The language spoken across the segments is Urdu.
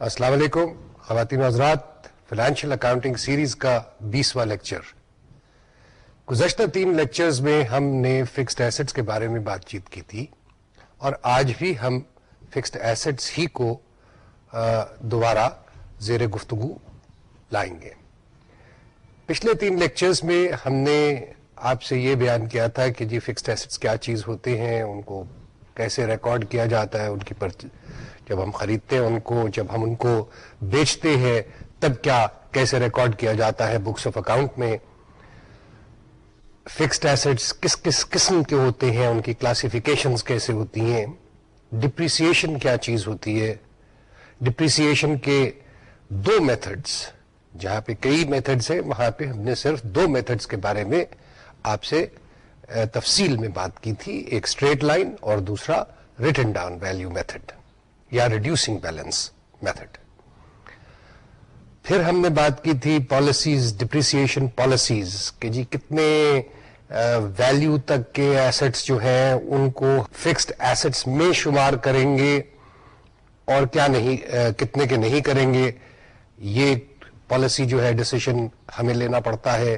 السلام علیکم، خواتین حضرات فائنینشیل اکاؤنٹنگ سیریز کا بیسواں لیکچر گزشتہ تین لیکچرز میں ہم نے فکسڈ ایسٹس کے بارے میں بات چیت کی تھی اور آج بھی ہم فکسڈ ایسٹس ہی کو دوبارہ زیر گفتگو لائیں گے۔ پچھلے تین لیکچرز میں ہم نے آپ سے یہ بیان کیا تھا کہ جی فکسڈ ایسٹس کیا چیز ہوتے ہیں، ان کو کیسے ریکارڈ کیا جاتا ہے ان کی پرچ، جب ہم خریدتے ہیں ان کو، جب ہم ان کو بیچتے ہیں، تب کیا، کیسے ریکارڈ کیا جاتا ہے بکس آف اکاؤنٹ میں؟ فکسڈ ایسٹس کس کس قسم کے ہوتے ہیں؟ ان کی کلاسیفیکیشن کیسے ہوتی ہیں؟ ڈپریسیشن کیا چیز ہوتی ہے؟ ڈپریسیشن کے دو میتھڈس جہاں پہ کئی میتھڈس ہیں، وہاں پہ ہم نے صرف دو میتھڈس کے بارے میں آپ سے تفصیل میں بات کی تھی، ایک اسٹریٹ لائن اور دوسرا ریٹن ڈاؤن ویلو میتھڈ یا ریڈیوسنگ بیلنس میتھڈ پھر ہم نے بات کی تھی پالیسیز ڈپریسیشن پالیسیز کہ جی کتنے ویلو تک کے ایسٹس جو ہیں، ان کو فکسڈ ایسٹس میں شمار کریں گے اور کیا نہیں کتنے کے نہیں کریں گے۔ یہ پالیسی جو ہے ڈسیشن ہمیں لینا پڑتا ہے۔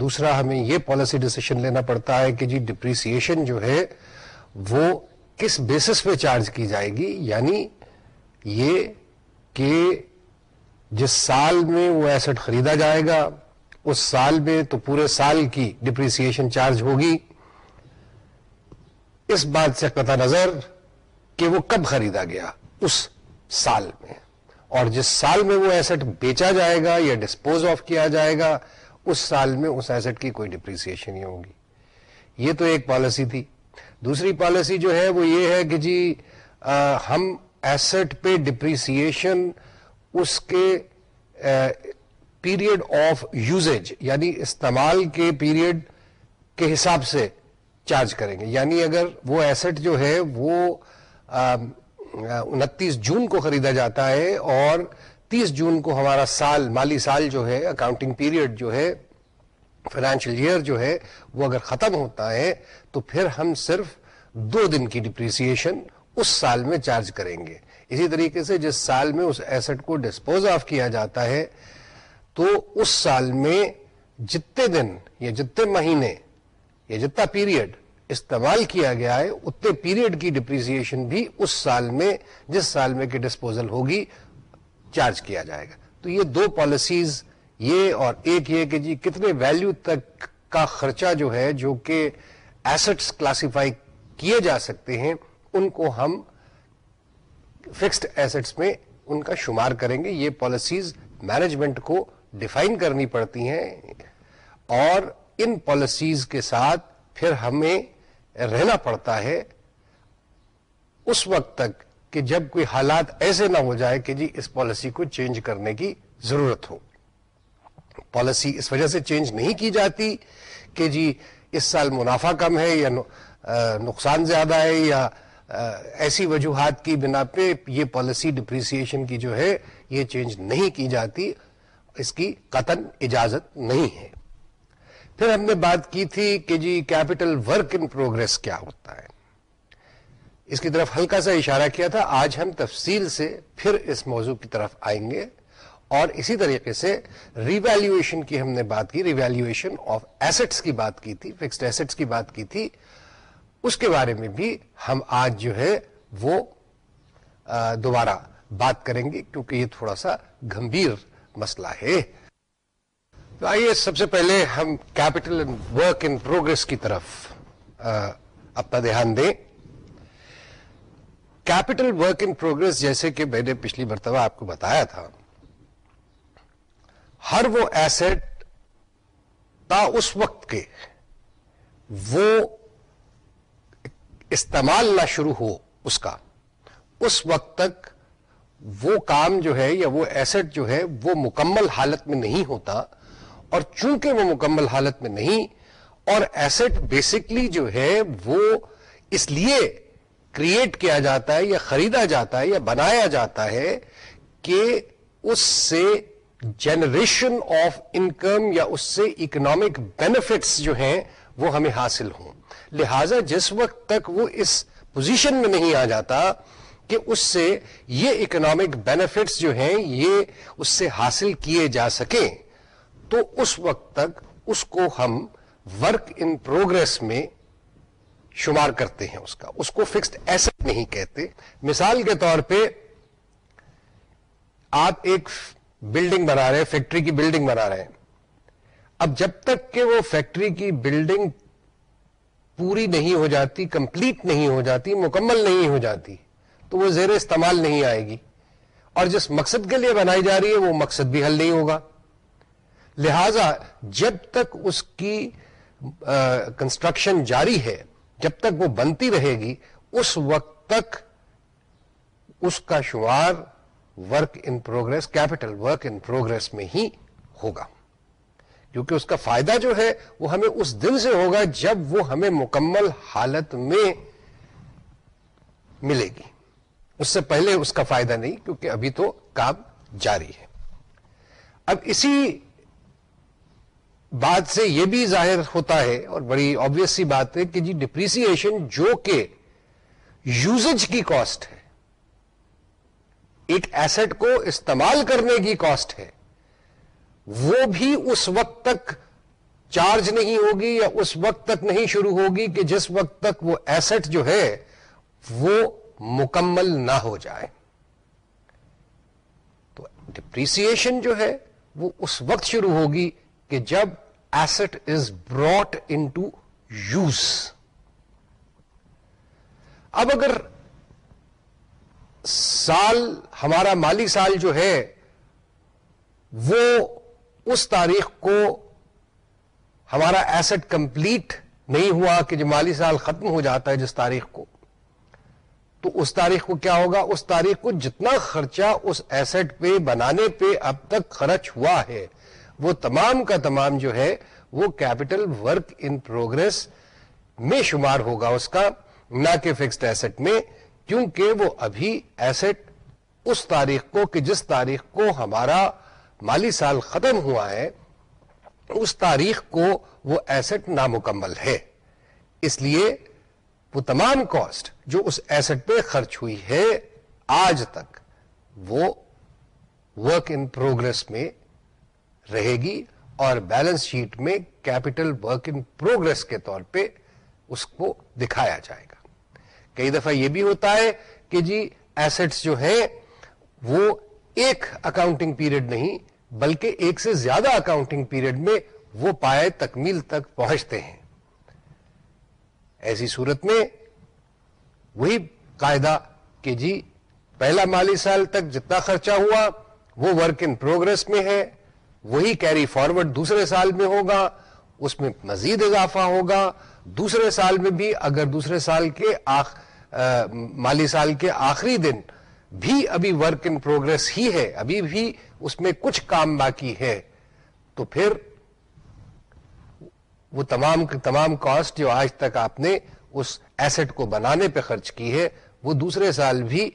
دوسرا ہمیں یہ پالیسی ڈسیشن لینا پڑتا ہے کہ جی ڈپریسیشن جو ہے وہ کس بیسس پہ چارج کی جائے گی؟ یعنی یہ کہ جس سال میں وہ ایسٹ خریدا جائے گا، اس سال میں تو پورے سال کی ڈپریسیشن چارج ہوگی۔ اس بات سے قطع نظر کہ وہ کب خریدا گیا؟ اس سال میں۔ اور جس سال میں وہ ایسٹ بیچا جائے گا یا ڈسپوز آف کیا جائے گا اس سال میں اس ایسٹ کی کوئی ڈپریسیشن نہیں ہوگی۔ یہ تو ایک پالیسی تھی۔ دوسری پالیسی جو ہے وہ یہ ہے کہ جی ہم ایسٹ پہ ڈپریسیشن اس کے پیریڈ آف یوزیج یعنی استعمال کے پیریڈ کے حساب سے چارج کریں گے۔ یعنی اگر وہ ایسٹ جو ہے وہ انتیس جون کو خریدا جاتا ہے اور تیس جون کو ہمارا سال، مالی سال جو ہے اکاؤنٹنگ پیریڈ جو ہے فائنینشیل ایئر جو ہے، وہ اگر ختم ہوتا ہے تو پھر ہم صرف دو دن کی ڈپریسیشن اس سال میں چارج کریں گے۔ اسی طریقے سے جس سال میں اس ایسٹ کو ڈسپوز آف کیا جاتا ہے، تو اس سال میں جتنے دن یا جتنے مہینے یا جتنا پیریڈ استعمال کیا گیا ہے، اتنے پیریڈ کی ڈپریسیشن بھی اس سال میں، جس سال میں کہ ڈسپوزل ہوگی چارج کیا جائے گا۔ تو یہ دو پالیسیز یہ اور ایک یہ کہ جی کتنے ویلیو تک کا خرچہ جو ہے، جو کہ ایسٹس کلاسیفائی کیے جا سکتے ہیں، ان کو ہم فکسڈ ایسٹس میں ان کا شمار کریں گے۔ یہ پالیسیز مینجمنٹ کو ڈیفائن کرنی پڑتی ہیں۔ اور ان پالیسیز کے ساتھ پھر ہمیں رہنا پڑتا ہے۔ اس وقت تک کہ جب کوئی حالات ایسے نہ ہو جائے کہ جی اس پالیسی کو چینج کرنے کی ضرورت ہو۔ پالیسی اس وجہ سے چینج نہیں کی جاتی کہ جی اس سال منافع کم ہے یا نقصان زیادہ ہے یا ایسی وجوہات کی بنا پہ یہ پالیسی ڈپریسیشن کی جو ہے یہ چینج نہیں کی جاتی، اس کی قطن اجازت نہیں ہے۔ پھر ہم نے بات کی تھی کہ جی کیپٹل ورک ان پروگرس کیا ہوتا ہے۔ اس کی طرف ہلکا سا اشارہ کیا تھا، آج ہم تفصیل سے پھر اس موضوع کی طرف آئیں گے۔ اور اسی طریقے سے ریویلویشن کی ہم نے بات کی ریویلویشن آف ایسٹس کی بات کی تھی فکسڈ ایسٹس کی بات کی تھی۔ اس کے بارے میں بھی ہم آج جو ہے وہ دوبارہ بات کریں گے، کیونکہ یہ تھوڑا سا گمبھیر مسئلہ ہے۔ تو آئیے سب سے پہلے ہم کیپٹل ورک ان پروگرس کی طرف اپنا دھیان دیں۔ کیپٹل ورک ان پروگرس جیسے کہ میں نے پچھلی مرتبہ آپ کو بتایا تھا، ہر وہ ایسٹ تا اس وقت کے وہ استعمال نہ شروع ہو اس کا، اس وقت تک وہ کام جو ہے یا وہ ایسٹ جو ہے وہ مکمل حالت میں نہیں ہوتا اور چونکہ وہ مکمل حالت میں نہیں اور ایسٹ بیسکلی جو ہے وہ اس لیے کریٹ کیا جاتا ہے یا خریدا جاتا ہے یا بنایا جاتا ہے کہ اس سے جنریشن آف انکم یا اس سے اکنامک بینیفٹس جو ہیں وہ ہمیں حاصل ہوں۔ لہذا جس وقت تک وہ اس پوزیشن میں نہیں آ جاتا کہ اس سے یہ اکنامک بینیفٹس جو ہیں یہ اس سے حاصل کیے جا سکیں، تو اس وقت تک اس کو ہم ورک ان پروگرس میں شمار کرتے ہیں اس کا۔ اس کو فکسڈ ایسٹ نہیں کہتے۔ مثال کے طور پہ آپ ایک بلڈنگ بنا رہے ہیں فیکٹری کی بلڈنگ بنا رہے ہیں۔ اب جب تک کہ وہ فیکٹری کی بلڈنگ پوری نہیں ہو جاتی کمپلیٹ نہیں ہو جاتی، مکمل نہیں ہو جاتی، تو وہ زیر استعمال نہیں آئے گی۔ اور جس مقصد کے لیے بنائی جا رہی ہے، وہ مقصد بھی حل نہیں ہوگا۔ لہذا جب تک اس کی کنسٹرکشن جاری ہے جب تک وہ بنتی رہے گی، اس وقت تک اس کا شمار work in progress capital work in progress میں ہی ہوگا۔ کیونکہ اس کا فائدہ جو ہے، وہ ہمیں اس دن سے ہوگا جب وہ ہمیں مکمل حالت میں ملے گی۔ اس سے پہلے اس کا فائدہ نہیں، کیونکہ ابھی تو کام جاری ہے۔ اب اسی بات سے یہ بھی ظاہر ہوتا ہے اور بڑی آبیس سی بات ہے کہ جی ڈپریسیشن جو کہ یوزج کی کاسٹ ہے ایک ایسٹ کو استعمال کرنے کی کاسٹ ہے، وہ بھی اس وقت تک چارج نہیں ہوگی یا اس وقت تک نہیں شروع ہوگی کہ جس وقت تک وہ ایسٹ جو ہے وہ مکمل نہ ہو جائے۔ تو ڈپریسیشن جو ہے وہ اس وقت شروع ہوگی کہ جب asset is brought into use اب اگر سال ہمارا مالی سال جو ہے وہ اس تاریخ کو ہمارا ایسٹ کمپلیٹ نہیں ہوا کہ جو مالی سال ختم ہو جاتا ہے جس تاریخ کو، تو اس تاریخ کو کیا ہوگا؟ اس تاریخ کو جتنا خرچہ اس ایسٹ پہ بنانے پہ اب تک خرچ ہوا ہے وہ تمام کا تمام جو ہے وہ کیپٹل ورک ان پروگرس میں شمار ہوگا اس کا، نہ کہ فکسڈ ایسٹ میں، کیونکہ وہ ابھی ایسٹ اس تاریخ کو کہ جس تاریخ کو ہمارا مالی سال ختم ہوا ہے، اس تاریخ کو وہ ایسٹ نامکمل ہے۔ اس لیے وہ تمام کاسٹ جو اس ایسٹ پہ خرچ ہوئی ہے آج تک، وہ ورک ان پروگرس میں رہے گی اور بیلنس شیٹ میں کیپٹل ورک ان پروگرس کے طور پہ اس کو دکھایا جائے گا۔ کئی دفعہ یہ بھی ہوتا ہے کہ جی ایسٹس جو ہیں وہ ایک اکاؤنٹنگ پیریڈ نہیں، بلکہ ایک سے زیادہ اکاؤنٹنگ پیریڈ میں وہ پائے تکمیل تک پہنچتے ہیں۔ ایسی صورت میں وہی قاعدہ کہ جی پہلا مالی سال تک جتنا خرچہ ہوا وہ ورک ان پروگرس میں ہے۔ وہی کیری فارورڈ دوسرے سال میں ہوگا، اس میں مزید اضافہ ہوگا۔ دوسرے سال میں بھی، اگر دوسرے سال کے آخ مالی سال کے آخری دن بھی ابھی ورک ان پروگرس ہی ہے، ابھی بھی اس میں کچھ کام باقی ہے، تو پھر وہ تمام تمام کاسٹ جو آج تک آپ نے اس ایسٹ کو بنانے پہ خرچ کی ہے، وہ دوسرے سال بھی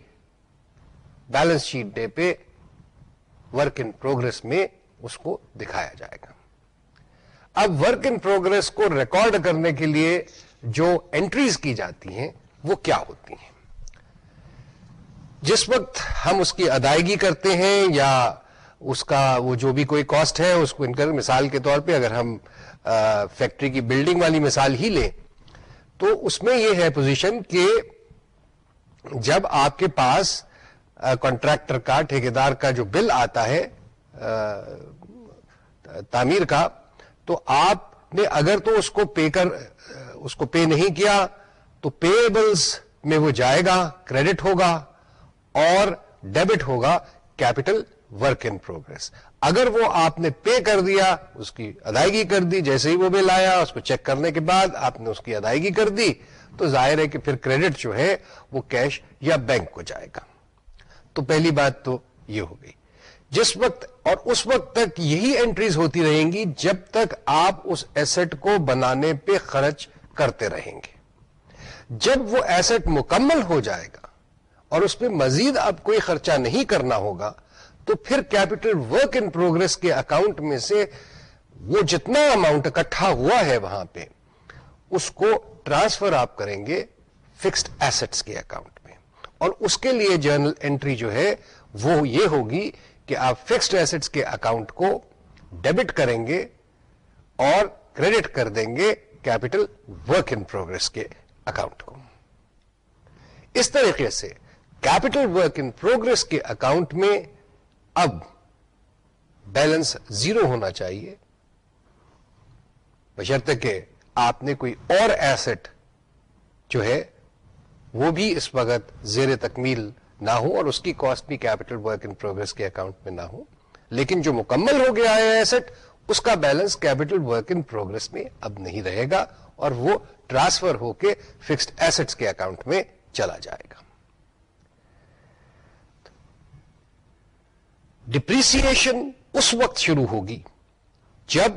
بیلنس شیٹ ڈے پہ ورک ان پروگرس میں اس کو دکھایا جائے گا۔ اب ورک ان پروگرس کو ریکارڈ کرنے کے لیے جو انٹریز کی جاتی ہیں، وہ کیا ہوتی ہیں؟ جس وقت ہم اس کی ادائیگی کرتے ہیں یا اس کا وہ جو بھی کوئی کاسٹ ہے، اس کو انکر مثال کے طور پہ اگر ہم فیکٹری کی بلڈنگ والی مثال ہی لیں، تو اس میں یہ ہے پوزیشن کہ جب آپ کے پاس کانٹریکٹر کا، ٹھیکیدار کا جو بل آتا ہے تعمیر کا، تو آپ نے اگر تو اس کو پے کر، اس کو پے نہیں کیا، تو پیبلز میں وہ جائے گا کریڈٹ ہوگا اور ڈیبٹ ہوگا کیپٹل ورک ان پروگرس اگر وہ آپ نے پے کر دیا، اس کی ادائیگی کر دی، جیسے ہی وہ بل آیا، اس کو چیک کرنے کے بعد آپ نے اس کی ادائیگی کر دی، تو ظاہر ہے کہ پھر کریڈٹ جو ہے، وہ کیش یا بینک کو جائے گا۔ تو پہلی بات تو یہ ہو گئی۔ جس وقت اور اس وقت تک یہی انٹریز ہوتی رہیں گی جب تک آپ اس ایسٹ کو بنانے پہ خرچ کرتے رہیں گے۔ جب وہ ایسٹ مکمل ہو جائے گا اور اس پہ مزید اب کوئی خرچہ نہیں کرنا ہوگا، تو پھر کیپٹل ورک ان پروگرس کے اکاؤنٹ میں سے وہ جتنا اماؤنٹ اکٹھا ہوا ہے وہاں پہ، اس کو ٹرانسفر آپ کریں گے فکسڈ ایسٹس کے اکاؤنٹ میں۔ اور اس کے لیے جرنل انٹری جو ہے وہ یہ ہوگی کہ آپ فکسڈ ایسٹس کے اکاؤنٹ کو ڈیبٹ کریں گے اور کریڈٹ کر دیں گے کیپٹل ورک ان پروگرس کے اکاؤنٹ کو۔ اس طریقے سے کیپٹل ورک ان پروگرس کے اکاؤنٹ میں اب بیلنس زیرو ہونا چاہیے۔ بشرطے کہ آپ نے کوئی اور ایسٹ جو ہے وہ بھی اس وقت زیر تکمیل نہ ہو اور اس کی کاسٹ بھی کیپٹل ورک ان پروگرس کے اکاؤنٹ میں نہ ہو لیکن جو مکمل ہو گیا ہے ایسٹ اس کا balance capital work in progress میں اب نہیں رہے گا اور وہ ٹرانسفر ہو کے فکسڈ ایسٹس کے اکاؤنٹ میں چلا جائے گا۔ ڈپریسیشن اس وقت شروع ہوگی جب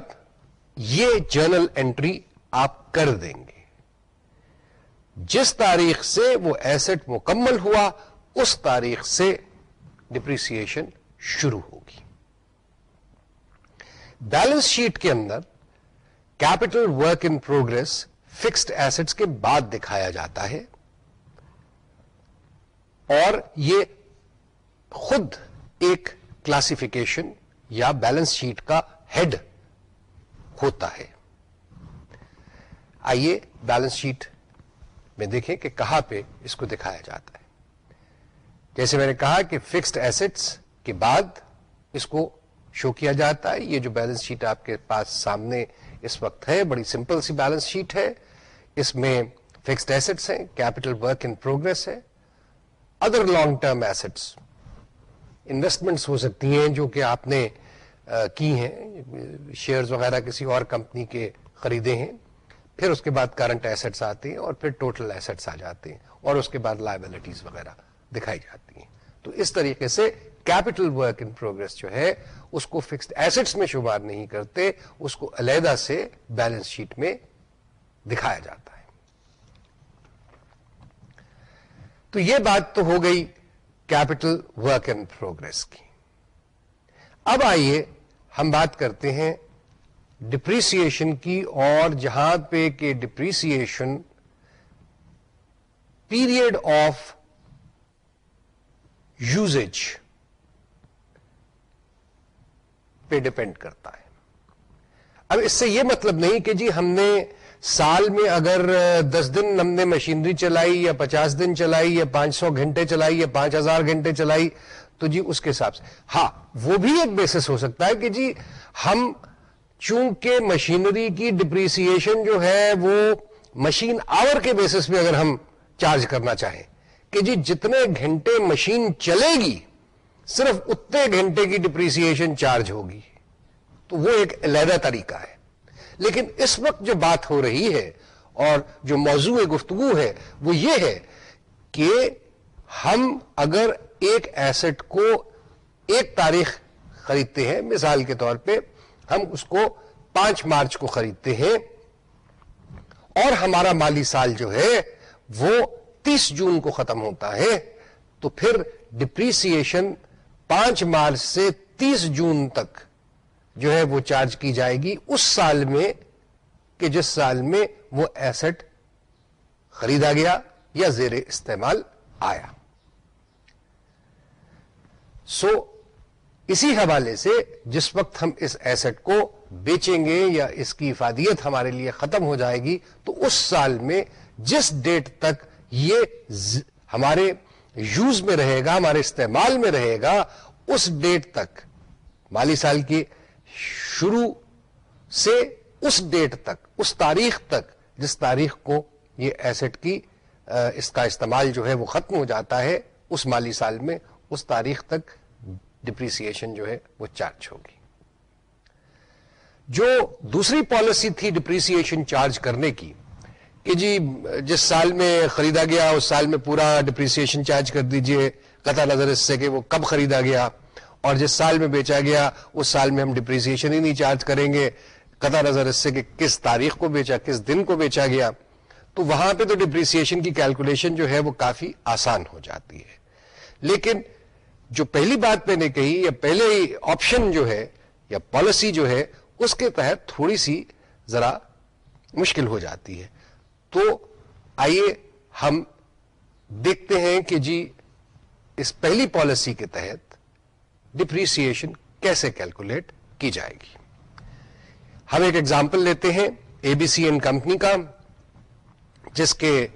یہ جرنل انٹری آپ کر دیں گے۔ جس تاریخ سے وہ ایسٹ مکمل ہوا اس تاریخ سے ڈپریسیشن شروع ہوگی۔ بیلنس شیٹ کے اندر capital work in progress fixed assets کے بعد دکھایا جاتا ہے۔ اور یہ خود ایک کلاسیفیکیشن یا بیلنس شیٹ کا ہیڈ ہوتا ہے۔ آئیے بیلنس شیٹ میں دیکھیں کہ کہاں پہ اس کو دکھایا جاتا ہے۔ جیسے میں نے کہا کہ فکسڈ ایسٹس کے بعد اس کو شو کیا جاتا ہے۔ یہ جو بیلنس شیٹ آپ کے پاس سامنے اس وقت ہے، بڑی سمپل سی بیلنس شیٹ ہے۔ اس میں فکسڈ ایسٹس ہیں کیپٹل ورک ان پروگرس ہے۔ Other long term assets investments ہو سکتی ہیں جو کہ آپ نے کی ہیں۔ شیئرز وغیرہ کسی اور کمپنی کے خریدے ہیں۔ پھر اس کے بعد کرنٹ ایسٹس آتے ہیں اور پھر ٹوٹل ایسٹس آ جاتے ہیں اور اس کے بعد لائبلٹیز وغیرہ۔ دکھائی جاتی ہیں۔ تو اس طریقے سے کیپٹل ورک ان پروگرس جو ہے، اس کو فکسڈ ایسٹس میں شمار نہیں کرتے، اس کو علیحدہ سے بیلنس شیٹ میں دکھایا جاتا ہے۔ تو یہ بات تو ہو گئی کیپٹل ورک ان پروگرس کی۔ اب آئیے ہم بات کرتے ہیں ڈپریسیشن کی، اور جہاں پہ کہ ڈپریسیشن پیریڈ آف یوزیج پہ ڈپینڈ کرتا ہے۔ اب اس سے یہ مطلب نہیں کہ جی ہم نے سال میں اگر دس دن ہم نے مشینری چلائی یا پچاس دن چلائی یا پانچ سو گھنٹے چلائی یا پانچ ہزار گھنٹے چلائی، تو جی اس کے حساب سے۔ ہاں وہ بھی ایک بیسس ہو سکتا ہے کہ جی ہم چونکہ مشینری کی ڈپریسیشن جو ہے وہ مشین آور کے بیسس پہ اگر ہم چارج کرنا چاہیں۔ کہ جی جتنے گھنٹے مشین چلے گی، صرف اتنے گھنٹے کی ڈپریسیشن چارج ہوگی۔ تو وہ ایک علیحدہ طریقہ ہے۔ لیکن اس وقت جو بات ہو رہی ہے اور جو موضوع گفتگو ہے، وہ یہ ہے کہ ہم اگر ایک ایسٹ کو ایک تاریخ خریدتے ہیں، مثال کے طور پہ ہم اس کو پانچ مارچ کو خریدتے ہیں اور ہمارا مالی سال جو ہے وہ تیس جون کو ختم ہوتا ہے، تو پھر ڈپریسیشن پانچ مارچ سے تیس جون تک جو ہے وہ چارج کی جائے گی اس سال میں کہ جس سال میں وہ ایسٹ خریدا گیا یا زیر استعمال آیا۔ سو اسی حوالے سے جس وقت ہم اس ایسٹ کو بیچیں گے یا اس کی افادیت ہمارے لیے ختم ہو جائے گی، تو اس سال میں جس ڈیٹ تک یہ ہمارے یوز میں رہے گا، ہمارے استعمال میں رہے گا اس ڈیٹ تک۔ مالی سال کی شروع سے اس ڈیٹ تک، اس تاریخ تک، جس تاریخ کو یہ ایسٹ کی اس کا استعمال جو ہے وہ ختم ہو جاتا ہے، اس مالی سال میں اس تاریخ تک ڈپریسیشن جو ہے وہ چارج ہوگی۔ جو دوسری پالیسی تھی ڈپریسیشن چارج کرنے کی کہ جی جس سال میں خریدا گیا، اس سال میں پورا ڈپریسیشن چارج کر دیجیے، قطع نظر اس سے کہ وہ کب خریدا گیا، اور جس سال میں بیچا گیا، اس سال میں ہم ڈپریسیشن ہی نہیں چارج کریں گے، قطع نظر اس سے کہ کس تاریخ کو بیچا، کس دن کو بیچا گیا۔ تو وہاں پہ تو ڈپریسیشن کی کیلکولیشن جو ہے وہ کافی آسان ہو جاتی ہے۔ لیکن جو پہلی بات میں نے کہی، یا پہلے آپشن جو ہے، یا پالیسی جو ہے، اس کے تحت تھوڑی سی ذرا مشکل ہو جاتی ہے۔ تو آئیے ہم دیکھتے ہیں کہ جی اس پہلی پالیسی کے تحت ڈپریسیشن کیسے کیلکولیٹ کی جائے گی۔ ہم ایک ایگزامپل لیتے ہیں A B C N company کا، جس کے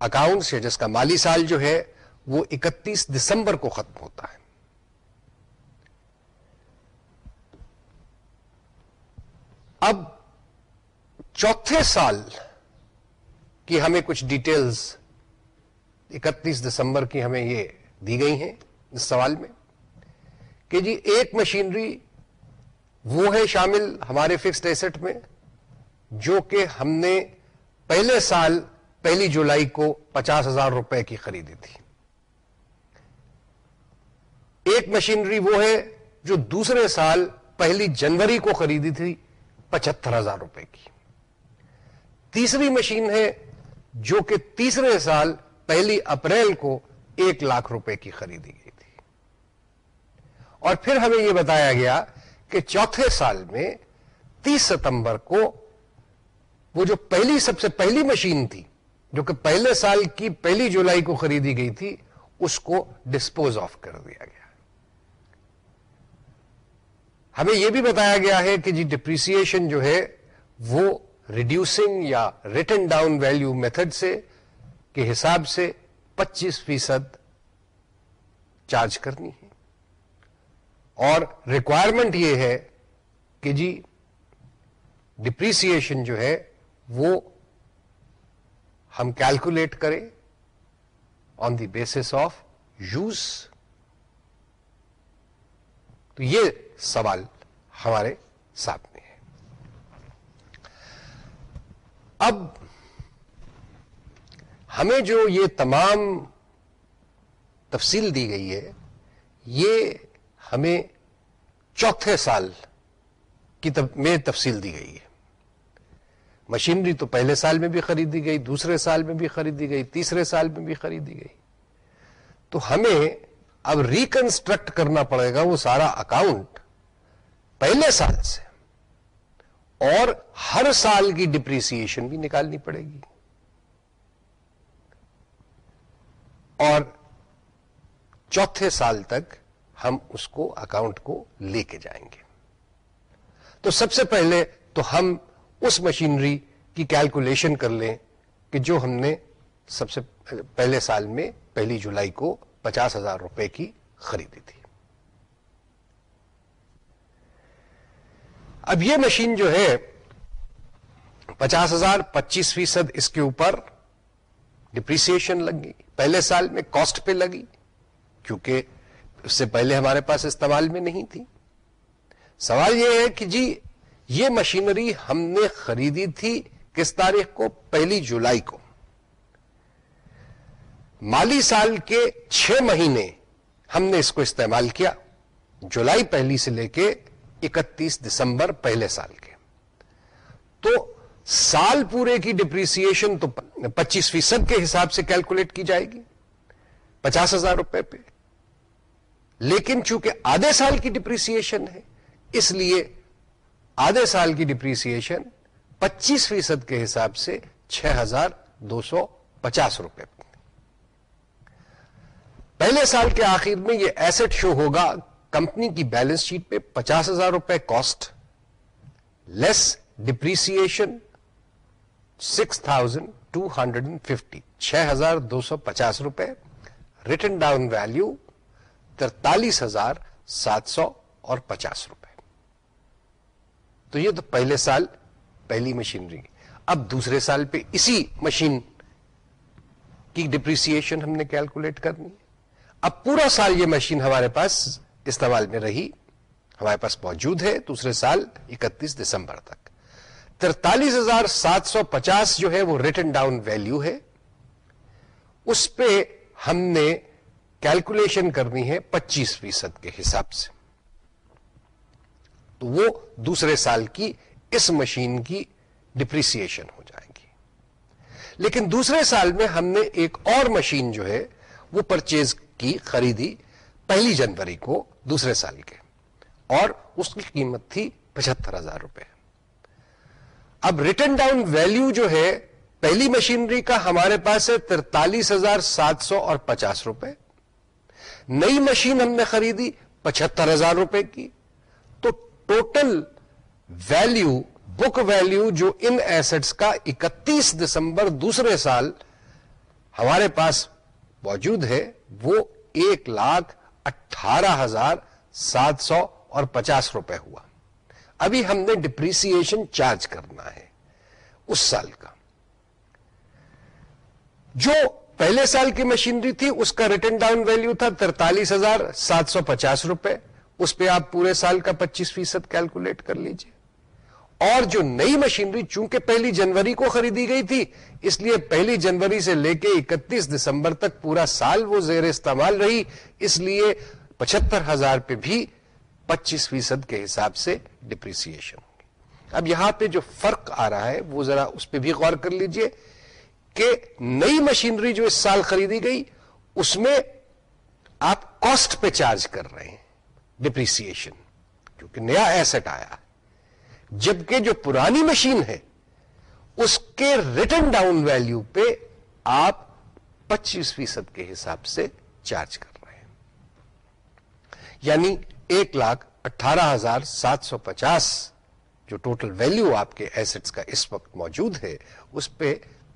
اکاؤنٹس یا جس کا مالی سال جو ہے وہ اکتیس دسمبر کو ختم ہوتا ہے۔ اب چوتھے سال کی ہمیں کچھ ڈیٹیلز اکتیس دسمبر کی ہمیں یہ دی گئی ہیں اس سوال میں کہ جی ایک مشینری وہ ہے شامل ہمارے فکسڈ ایسٹ میں جو کہ ہم نے پہلے سال پہلی جولائی کو پچاس ہزار روپے کی خریدی تھی۔ ایک مشینری وہ ہے جو دوسرے سال پہلی جنوری کو خریدی تھی پچہتر ہزار روپے کی۔ تیسری مشین ہے جو کہ تیسرے سال پہلی اپریل کو ایک لاکھ روپے کی خریدی گئی تھی۔ اور پھر ہمیں یہ بتایا گیا کہ چوتھے سال میں تیس ستمبر کو وہ جو پہلی سب سے پہلی مشین تھی، جو کہ پہلے سال کی پہلی جولائی کو خریدی گئی تھی، اس کو ڈسپوز آف کر دیا گیا۔ ہمیں یہ بھی بتایا گیا ہے کہ جی ڈپریسن جو ہے وہ ریڈیوسنگ یا ریٹن ڈاؤن ویلو میتھڈ سے کے حساب سے پچیس فیصد چارج کرنی ہے۔ اور ریکوائرمنٹ یہ ہے کہ جی ڈپریسن جو ہے وہ ہم کیلکولیٹ کریں on the basis of use تو یہ سوال ہمارے سامنے ہے اب ہمیں جو یہ تمام تفصیل دی گئی ہے، یہ ہمیں چوتھے سال کی میں تفصیل دی گئی ہے۔ مشینری تو پہلے سال میں بھی خریدی گئی، دوسرے سال میں بھی خریدی گئی، تیسرے سال میں بھی خریدی گئی۔ تو ہمیں اب ریکنسٹرکٹ کرنا پڑے گا وہ سارا اکاؤنٹ پہلے سال سے۔ اور ہر سال کی ڈپریسن بھی نکالنی پڑے گی۔ اور چوتھے سال تک ہم اس کو اکاؤنٹ کو لے کے جائیں گے۔ تو سب سے پہلے تو ہم اس مشینری کی کیلکولیشن کر لیں کہ جو ہم نے سب سے پہلے سال میں پہلی جولائی کو پچاس ہزار روپے کی خریدی تھی۔ اب یہ مشین جو ہے، پچاس ہزار پچیس فیصد اس کے اوپر ڈپریسن لگی، پہلے سال میں کاسٹ پہ لگی، کیونکہ اس سے پہلے ہمارے پاس استعمال میں نہیں تھی۔ سوال یہ ہے کہ جی یہ مشینری ہم نے خریدی تھی کس تاریخ کو؟ پہلی جولائی کو۔ مالی سال کے چھ مہینے ہم نے اس کو استعمال کیا، جولائی پہلی سے لے کے اکتیس دسمبر پہلے سال کے۔ تو سال پورے کی ڈپریسن تو پچیس فیصد کے حساب سے کیلکولیٹ کی جائے گی۔ پچاس ہزار روپے پہ۔ لیکن چونکہ آدھے سال کی ڈپریسن ہے، اس لیے آدھے سال کی ڈپریسن پچیس فیصد کے حساب سے چھ ہزار دو سو پچاس روپے۔ پہلے سال کے آخر میں یہ ایسٹ شو ہوگا کمپنی کی بیلنس شیٹ پہ پچاس ہزار روپے cost less depreciation six thousand two hundred and fifty چھ ہزار دو سو پچاس روپے ریٹن ڈاؤن ویلو ترتالیس ہزار سات سو اور پچاس روپے۔ تو یہ تو پہلے سال پہلی مشینری اب دوسرے سال پہ اسی مشین کی ڈپریسن ہم نے کیلکولیٹ کرنی۔ ہے اب پورا سال یہ مشین ہمارے پاس استعمال میں رہی؟ ہمارے پاس موجود ہے دوسرے سال اکتیس دسمبر تک۔ ترتالیس ہزار سات سو پچاس جو ہے وہ ریٹن ڈاؤن ویلو ہے۔ اس پہ ہم نے کیلکولیشن کرنی ہے پچیس فیصد کے حساب سے۔ تو وہ دوسرے سال کی اس مشین کی ڈپریسن ہو جائے گی۔ لیکن دوسرے سال میں ہم نے ایک اور مشین جو ہے وہ پرچیز کی، خریدی۔ پہلی جنوری کو دوسرے سال کے اور اس کی قیمت تھی پچہتر ہزار روپے۔ اب ریٹرن ڈاؤن ویلو جو ہے، پہلی مشینری کا ہمارے پاس ہے ترتالیس ہزار سات سو اور پچاس روپے۔ نئی مشین ہم نے خریدی پچہتر ہزار روپے کی۔ تو ٹوٹل ویلیو بک ویلیو جو ان ایسٹس کا اکتیس دسمبر دوسرے سال ہمارے پاس موجود ہے، وہ ایک لاکھ اٹھارہ ہزار سات سو اور پچاس روپے ہوا۔ ابھی ہم نے ڈپریسیشن چارج کرنا ہے اس سال کا۔ جو پہلے سال کی مشینری تھی، اس کا ریٹرن ڈاؤن ویلو تھا ترتالیس ہزار سات سو پچاس روپے۔ اس پہ آپ پورے سال کا پچیس فیصد کیلکولیٹ کر لیجیے۔ اور جو نئی مشینری چونکہ پہلی جنوری کو خریدی گئی تھی، اس لیے پہلی جنوری سے لے کے اکتیس دسمبر تک پورا سال وہ زیر استعمال رہی۔ اس لیے پچہتر ہزار پہ بھی پچیس فیصد کے حساب سے ڈپریسیشن اب یہاں پہ جو فرق آ رہا ہے، وہ ذرا اس پہ بھی غور کر لیجیے کہ نئی مشینری جو اس سال خریدی گئی، اس میں آپ کاسٹ پہ چارج کر رہے ہیں ڈپریسیشن کیونکہ نیا ایسٹ آیا۔ جبکہ جو پرانی مشین ہے، اس کے ریٹرن ڈاؤن ویلو پہ آپ پچیس فیصد کے حساب سے چارج کر رہے ہیں۔ یعنی ایک لاکھ اٹھارہ ہزار سات سو پچاس جو ٹوٹل ویلو آپ کے ایسٹس کا اس وقت موجود ہے، اس پہ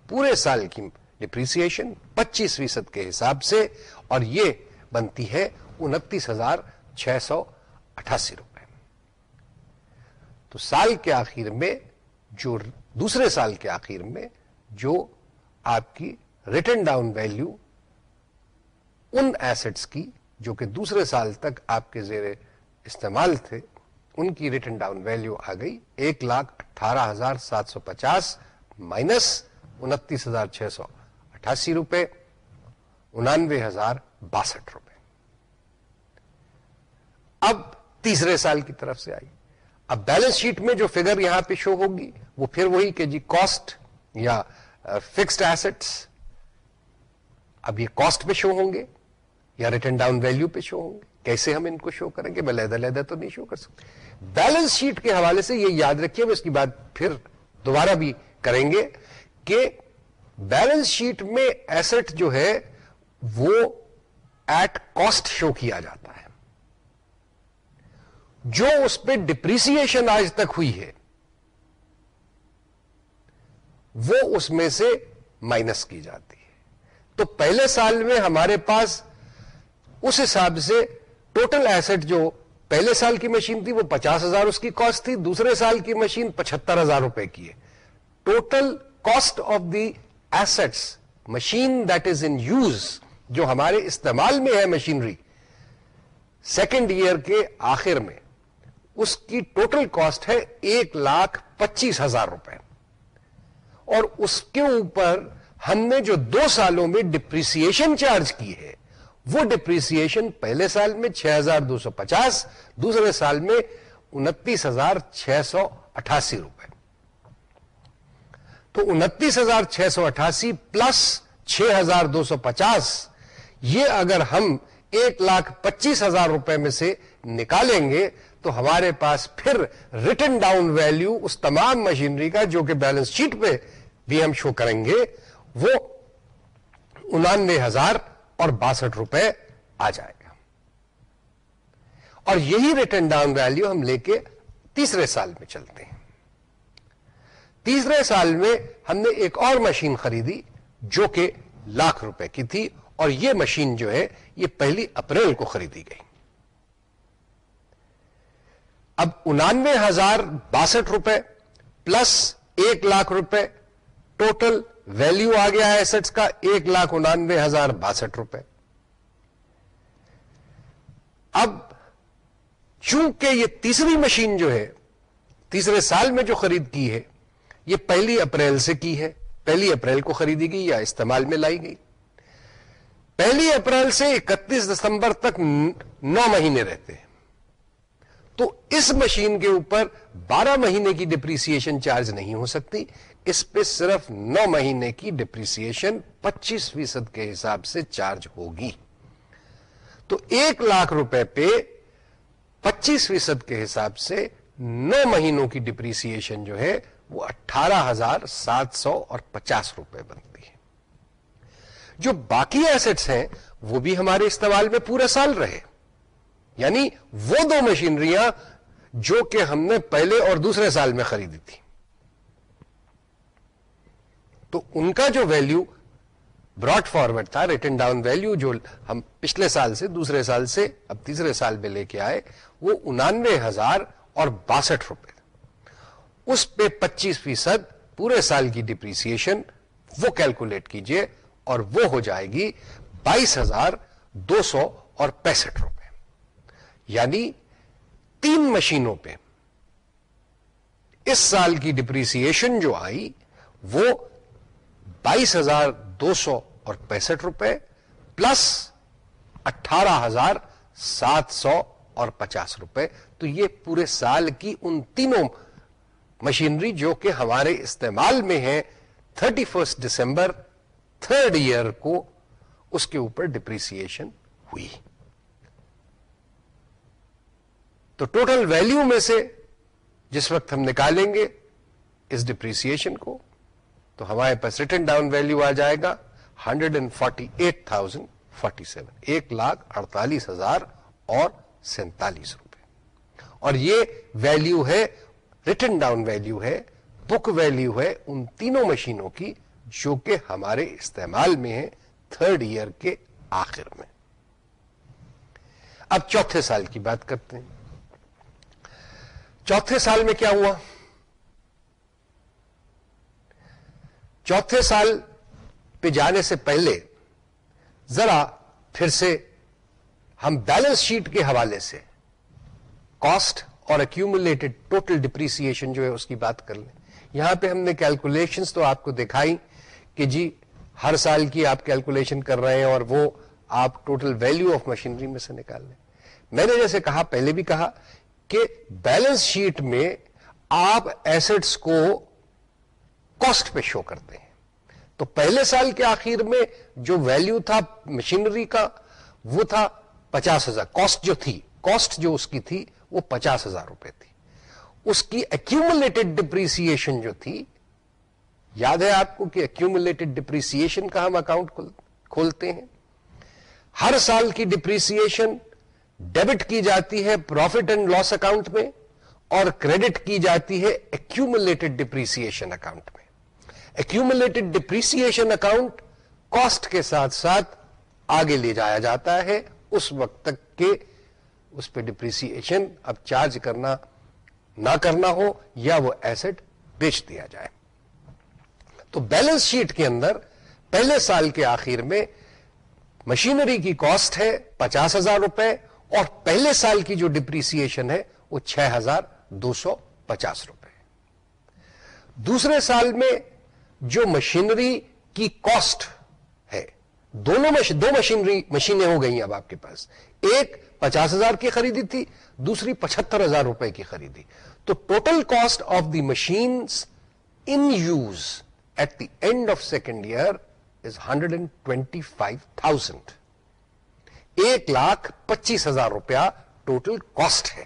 پورے سال کی ڈپریسیشن پچیس فیصد کے حساب سے اور یہ بنتی ہے انتیس ہزار چھ سو اٹھاسی روپے۔ تو سال کے آخر میں جو دوسرے سال کے آخر میں جو آپ کی written down value in assets کی جو کہ دوسرے سال تک آپ کے زیر استعمال تھے، ان کی ریٹرن ڈاؤن ویلو آ گئی ایک لاکھ اٹھارہ ہزار سات سو پچاس مائنس انتیس ہزار چھ سو اٹھاسی روپے، انانوے ہزار باسٹھ روپے۔ اب تیسرے سال کی طرف سے آئی اب بیلنس شیٹ میں جو فگر یہاں پہ شو ہوگی، وہ پھر وہی کہ جی کاسٹ یا فکسڈ ایسٹس اب یہ کاسٹ پہ شو ہوں گے یا ریٹرن ڈاؤن ویلو پہ شو ہوں گے؟ کیسے ہم ان کو شو کریں گے؟ میں لہدا لہدا تو نہیں شو کر سکتے بیلنس شیٹ کے حوالے سے یہ یاد رکھیے اس کی بات پھر دوبارہ بھی کریں گے کہ بیلنس شیٹ میں ایسٹ جو ہے، وہ ایٹ کاسٹ شو کیا جاتا ہے۔ جو اس پہ ڈپریسیشن آج تک ہوئی ہے، وہ اس میں سے مائنس کی جاتی ہے۔ تو پہلے سال میں ہمارے پاس اس حساب سے ٹوٹل ایسٹ جو پہلے سال کی مشین تھی، وہ پچاس ہزار اس کی کاسٹ تھی، دوسرے سال کی مشین پچہتر ہزار روپے کی ہے۔ Total cost of the assets machine that is in use جو ہمارے استعمال میں ہے مشینری سیکنڈ ایئر کے آخر میں اس کی ٹوٹل کاسٹ ہے ایک لاکھ پچیس ہزار روپے۔ اور اس کے اوپر ہم نے جو دو سالوں میں ڈپریسیشن چارج کی ہے، وہ ڈپریسیشن پہلے سال میں چھ ہزار دو سو پچاس، دوسرے سال میں انتیس ہزار چھ سو اٹھاسی روپے۔ تو انتیس ہزار چھ سو اٹھاسی پلس چھ ہزار دو سو پچاس، یہ اگر ہم ایک لاکھ پچیس ہزار روپے میں سے نکالیں گے تو ہمارے پاس پھر ریٹن ڈاؤن ویلو اس تمام مشینری کا جو کہ بیلنس شیٹ پہ بھی ہم شو کریں گے، وہ انانوے ہزار اور باسٹھ روپے آ جائے گا۔ اور یہی ریٹرن ڈاؤن ویلو ہم لے کے تیسرے سال میں چلتے ہیں۔ تیسرے سال میں ہم نے ایک اور مشین خریدی جو کہ لاکھ روپے کی تھی اور یہ مشین جو ہے، یہ پہلی اپریل کو خریدی گئی۔ اب انانوے ہزار باسٹھ روپے پلس ایک لاکھ روپے ٹوٹل ویلیو آ گیا ایسٹس کا ایک لاکھ انانوے ہزار باسٹھ روپے۔ اب چونکہ یہ تیسری مشین جو ہے، تیسرے سال میں جو خرید کی ہے، یہ پہلی اپریل سے کی ہے۔ پہلی اپریل کو خریدی گئی یا استعمال میں لائی گئی۔ پہلی اپریل سے اکتیس دسمبر تک نو مہینے رہتے ہیں۔ تو اس مشین کے اوپر بارہ مہینے کی ڈپریسیشن چارج نہیں ہو سکتی، اس پہ صرف نو مہینے کی ڈپریسیشن پچیس فیصد کے حساب سے چارج ہوگی۔ تو ایک لاکھ روپے پہ پچیس فیصد کے حساب سے نو مہینوں کی ڈپریسیشن جو ہے وہ اٹھارہ ہزار سات سو اور پچاس روپے بنتی ہے۔ جو باقی ایسٹس ہیں وہ بھی ہمارے استعمال میں پورے سال رہے۔ یعنی وہ دو مشینریاں جو کہ ہم نے پہلے اور دوسرے سال میں خریدی تھی۔ تو ان کا جو ویلو براڈ فارورڈ تھا ریٹن ڈاؤن ویلو جو ہم پچھلے سال سے، دوسرے سال سے، اب تیسرے سال میں لے کے آئے، وہ انانوے ہزار اور باسٹھ روپے۔ اس پہ پچیس فیصد پورے سال کی ڈپریسن وہ کیلکولیٹ کیجیے اور وہ ہو جائے گی بائیس ہزار دو سو اور پینسٹھ روپے۔ یعنی تین مشینوں پہ۔ اس سال کی ڈپریسن جو آئی، وہ بائیس ہزار دو سو اور پینسٹھ روپے پلس اٹھارہ ہزار سات سو اور پچاس روپے۔ تو یہ پورے سال کی ان تینوں مشینری جو کہ ہمارے استعمال میں ہے thirty first December third year کو اس کے اوپر ڈپریسن ہوئی۔ تو ٹوٹل ویلیو میں سے جس وقت ہم نکالیں گے اس ڈپریسن کو، تو ہمارے پاس ریٹن ڈاؤن ویلو آ جائے گا hundred and forty eight thousand forty seven ایک لاکھ اڑتالیس ہزار اور سینتالیس روپے۔ اور یہ ویلو ہے ریٹن ڈاؤن ویلو ہے بک ویلو ہے ان تینوں مشینوں کی جو کہ ہمارے استعمال میں ہے تھرڈ ایئر کے آخر میں۔ اب چوتھے سال کی بات کرتے ہیں۔ چوتھے سال میں کیا ہوا؟ چوتھے سال پہ جانے سے پہلے ذرا پھر سے ہم بیلنس شیٹ کے حوالے سے کاسٹ اور ایکومولیٹڈ ٹوٹل ڈپریسن جو ہے اس کی بات کر لیں۔ یہاں پہ ہم نے کیلکولیشن تو آپ کو دکھائی کہ جی ہر سال کی آپ کیلکولیشن کر رہے ہیں اور وہ آپ ٹوٹل ویلو آف مشینری میں سے نکال لیں۔ میں نے جیسے کہا، پہلے بھی کہا کہ بیلنس شیٹ میں آپ ایسٹس کو کاسٹ پہ شو کرتے ہیں۔ تو پہلے سال کے آخر میں جو ویلو تھا مشینری کا، وہ تھا پچاس ہزار۔ کاسٹ جو تھی، کاسٹ جو اس کی تھی، وہ پچاس ہزار روپے تھی۔ اس کی ایکومولیٹڈ ڈپریسن جو تھی، یاد ہے آپ کو کہ ایکومولیٹڈ ڈپریسن کا ہم اکاؤنٹ کھولتے ہیں؟ ہر سال کی ڈپریسن ڈیبٹ کی جاتی ہے پروفٹ اینڈ لاس اکاؤنٹ میں اور کریڈٹ کی جاتی ہے ایکومولیٹڈ ڈپریسن اکاؤنٹ میں۔ ایکومولیٹڈ ڈپریسن اکاؤنٹ کاسٹ کے ساتھ ساتھ آگے لے جایا جاتا ہے۔ اس وقت تک کہ اس پہ ڈپریسن اب چارج کرنا نہ کرنا ہو یا وہ ایسٹ بیچ دیا جائے۔ تو بیلنس شیٹ کے اندر پہلے سال کے آخر میں مشینری کی کاسٹ ہے پچاس ہزار روپے اور پہلے سال کی جو ڈپریسن ہے وہ چھ ہزار دو سو پچاس روپے۔ دوسرے سال میں جو مشینری کی کاسٹ ہے، دونوں دو مشینری مشینیں ہو گئی اب آپ کے پاس۔ ایک پچاس ہزار کی خریدی تھی، دوسری پچہتر ہزار روپے کی خریدی۔ تو total cost of the machines in use at the end of second year is hundred and twenty five thousand ایک لاکھ پچیس ہزار روپیہ ٹوٹل کاسٹ ہے۔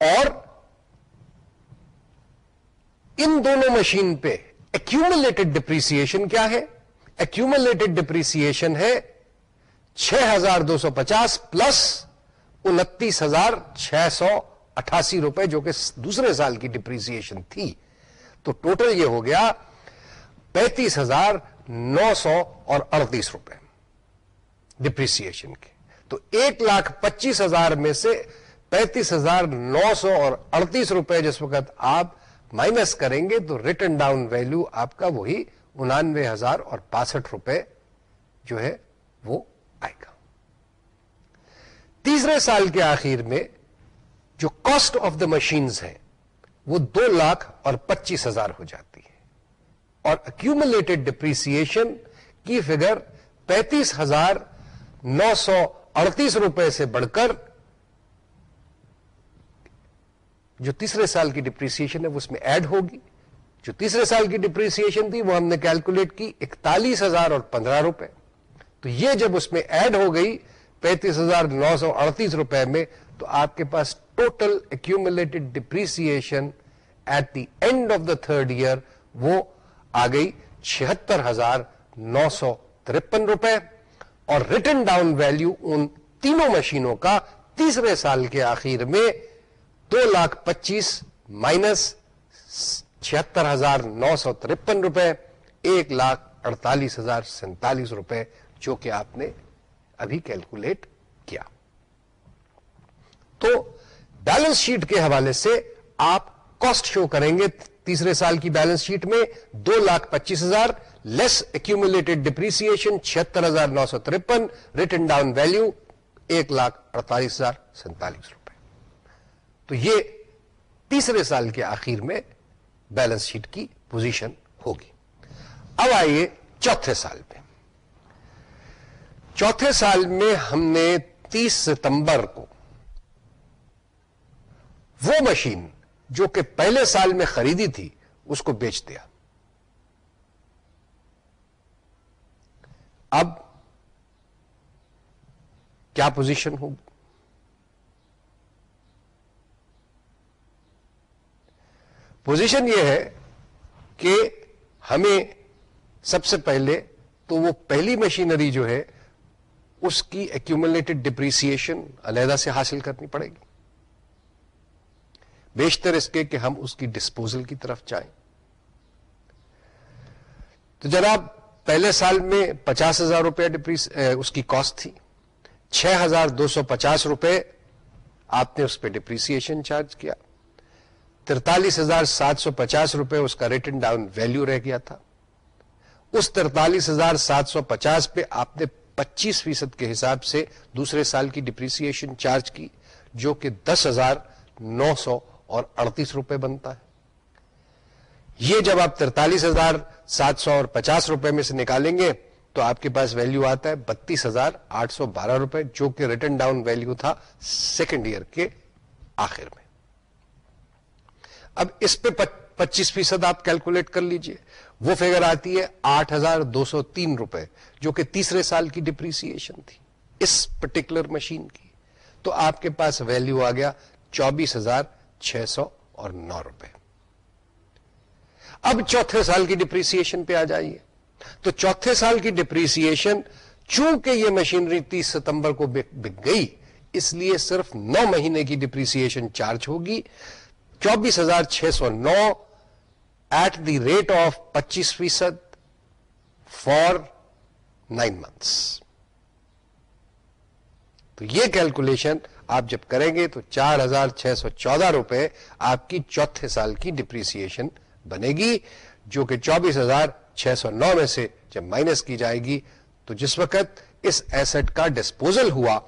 اور ان دونوں مشین پہ ایکومولیٹڈ ڈپریسن کیا ہے؟ ایکومولیٹڈ ڈپریسن ہے چھ ہزار دو سو پچاس پلس انتیس ہزار چھ سو اٹھاسی روپے جو کہ دوسرے سال کی ڈپریسن تھی۔ تو ٹوٹل یہ ہو گیا پینتیس ہزار نو سو اور اڑتیس روپے۔ ڈپریسن کے تو ایک لاکھ پچیس ہزار میں سے پینتیس ہزار نو سو اور اڑتیس روپے جس وقت آپ مائنس کریں گے تو ریٹرن ڈاؤن ویلو آپ کا وہی انانوے ہزار اور باسٹھ روپے جو ہے وہ آئے گا۔ تیسرے سال کے آخر میں جو کاسٹ آف دا مشینز ہے وہ دو لاکھ اور پچیس ہزار ہو جاتی ہے۔ اور اکیومولیٹڈ ڈپریسن کی فگر پینتیس ہزار نو سو اڑتیس روپے سے بڑھ کر جو تیسرے سال کی ڈپریسن ہے وہ اس میں ایڈ ہوگی۔ جو تیسرے سال کی ڈپریسن تھی وہ ہم نے کیلکولیٹ کی اکتالیس ہزار اور پندرہ روپے۔ تو یہ جب اس میں ایڈ ہو گئی پینتیس ہزار نو سو اڑتیس روپے میں، تو آپ کے پاس total accumulated depreciation at the end of the third year وہ آ گئی چھہتر ہزار نو سو ترپن روپے۔ اور ریٹن ڈاؤن ویلو ان تینوں مشینوں کا تیسرے سال کے آخر میں دو لاکھ پچیس مائنس چھہتر ہزار نو سو ترپن روپے، ایک لاکھ اڑتالیس ہزار سینتالیس روپے، جو کہ آپ نے ابھی کیلکولیٹ کیا۔ تو بیلنس شیٹ کے حوالے سے آپ کاسٹ شو کریں گے تیسرے سال کی بیلنس شیٹ میں دو لاکھ پچیس ہزار لیس ایکومولیٹڈ ڈپریسن چھتر ہزار نو سو ترپن ریٹن ڈاؤن ویلو ایک لاکھ اڑتالیس ہزار سینتالیس روپے. تو یہ تیسرے سال کے آخر میں بیلنس شیٹ کی پوزیشن ہوگی. اب آئیے چوتھے سال میں چوتھے سال میں ہم نے تیس ستمبر کو وہ مشین جو کہ پہلے سال میں خریدی تھی، اس کو بیچ دیا. اب کیا پوزیشن ہوگی پوزیشن یہ ہے کہ ہمیں سب سے پہلے تو وہ پہلی مشینری جو ہے اس کی ایکومولیٹڈ ڈپریسن علیحدہ سے حاصل کرنی پڑے گی۔ بیشتر اس کے کہ ہم اس کی ڈسپوزل کی طرف جائیں۔ تو جناب پہلے سال میں پچاس ہزار روپے ڈپریس اس کی کاسٹ تھی۔ چھ ہزار دو سو پچاس روپے آپ نے اس پہ ڈپریسن چارج کیا۔ ترتالیس ہزار سات سو پچاس روپے اس کا ریٹن ڈاؤن ویلو رہ گیا تھا۔ اس ترتالیس ہزار سات سو پچاس پہ آپ نے پچیس فیصد کے حساب سے دوسرے سال کی ڈپریسن چارج کی، جو کہ دس ہزار نو سو اور اڑتیس روپے بنتا ہے۔ یہ جب آپ ترتالیس ہزار سات سو اور پچاس روپے میں سے نکالیں گے تو آپ کے پاس ویلو آتا ہے بتیس ہزار آٹھ سو بارہ روپے، جو کہ ریٹرن ڈاؤن ویلو تھا سیکنڈ ایئر کے آخر میں۔ اب اس پہ پچیس فیصد آپ کیلکولیٹ کر لیجیے۔ وہ فگر آتی ہے آٹھ ہزار دو سو تین روپے، جو کہ تیسرے سال کی ڈپریسن تھی اس پرٹیکولر مشین کی۔ تو آپ کے پاس ویلو آ گیا چوبیس ہزار چھ سو اور نو روپے۔ اب چوتھے سال کی ڈپریسن پہ آ جائیے۔ تو چوتھے سال کی ڈپریسن چونکہ یہ مشینری تیس ستمبر کو بک گئی، اس لیے صرف نو مہینے کی ڈپریسن چارج ہوگی۔ چوبیس ہزار چھ سو نو ایٹ دی ریٹ آف پچیس فیصد فار نائن منتھس تو یہ کیلکولیشن آپ جب کریں گے تو چار ہزار چھ سو چودہ روپے آپ کی چوتھے سال کی ڈپریسن بنے گی، جو کہ چوبیس ہزار چھ سو نو میں سے جب مائنس کی جائے گی، تو جس وقت اس ایسٹ کا ڈسپوزل ہوا،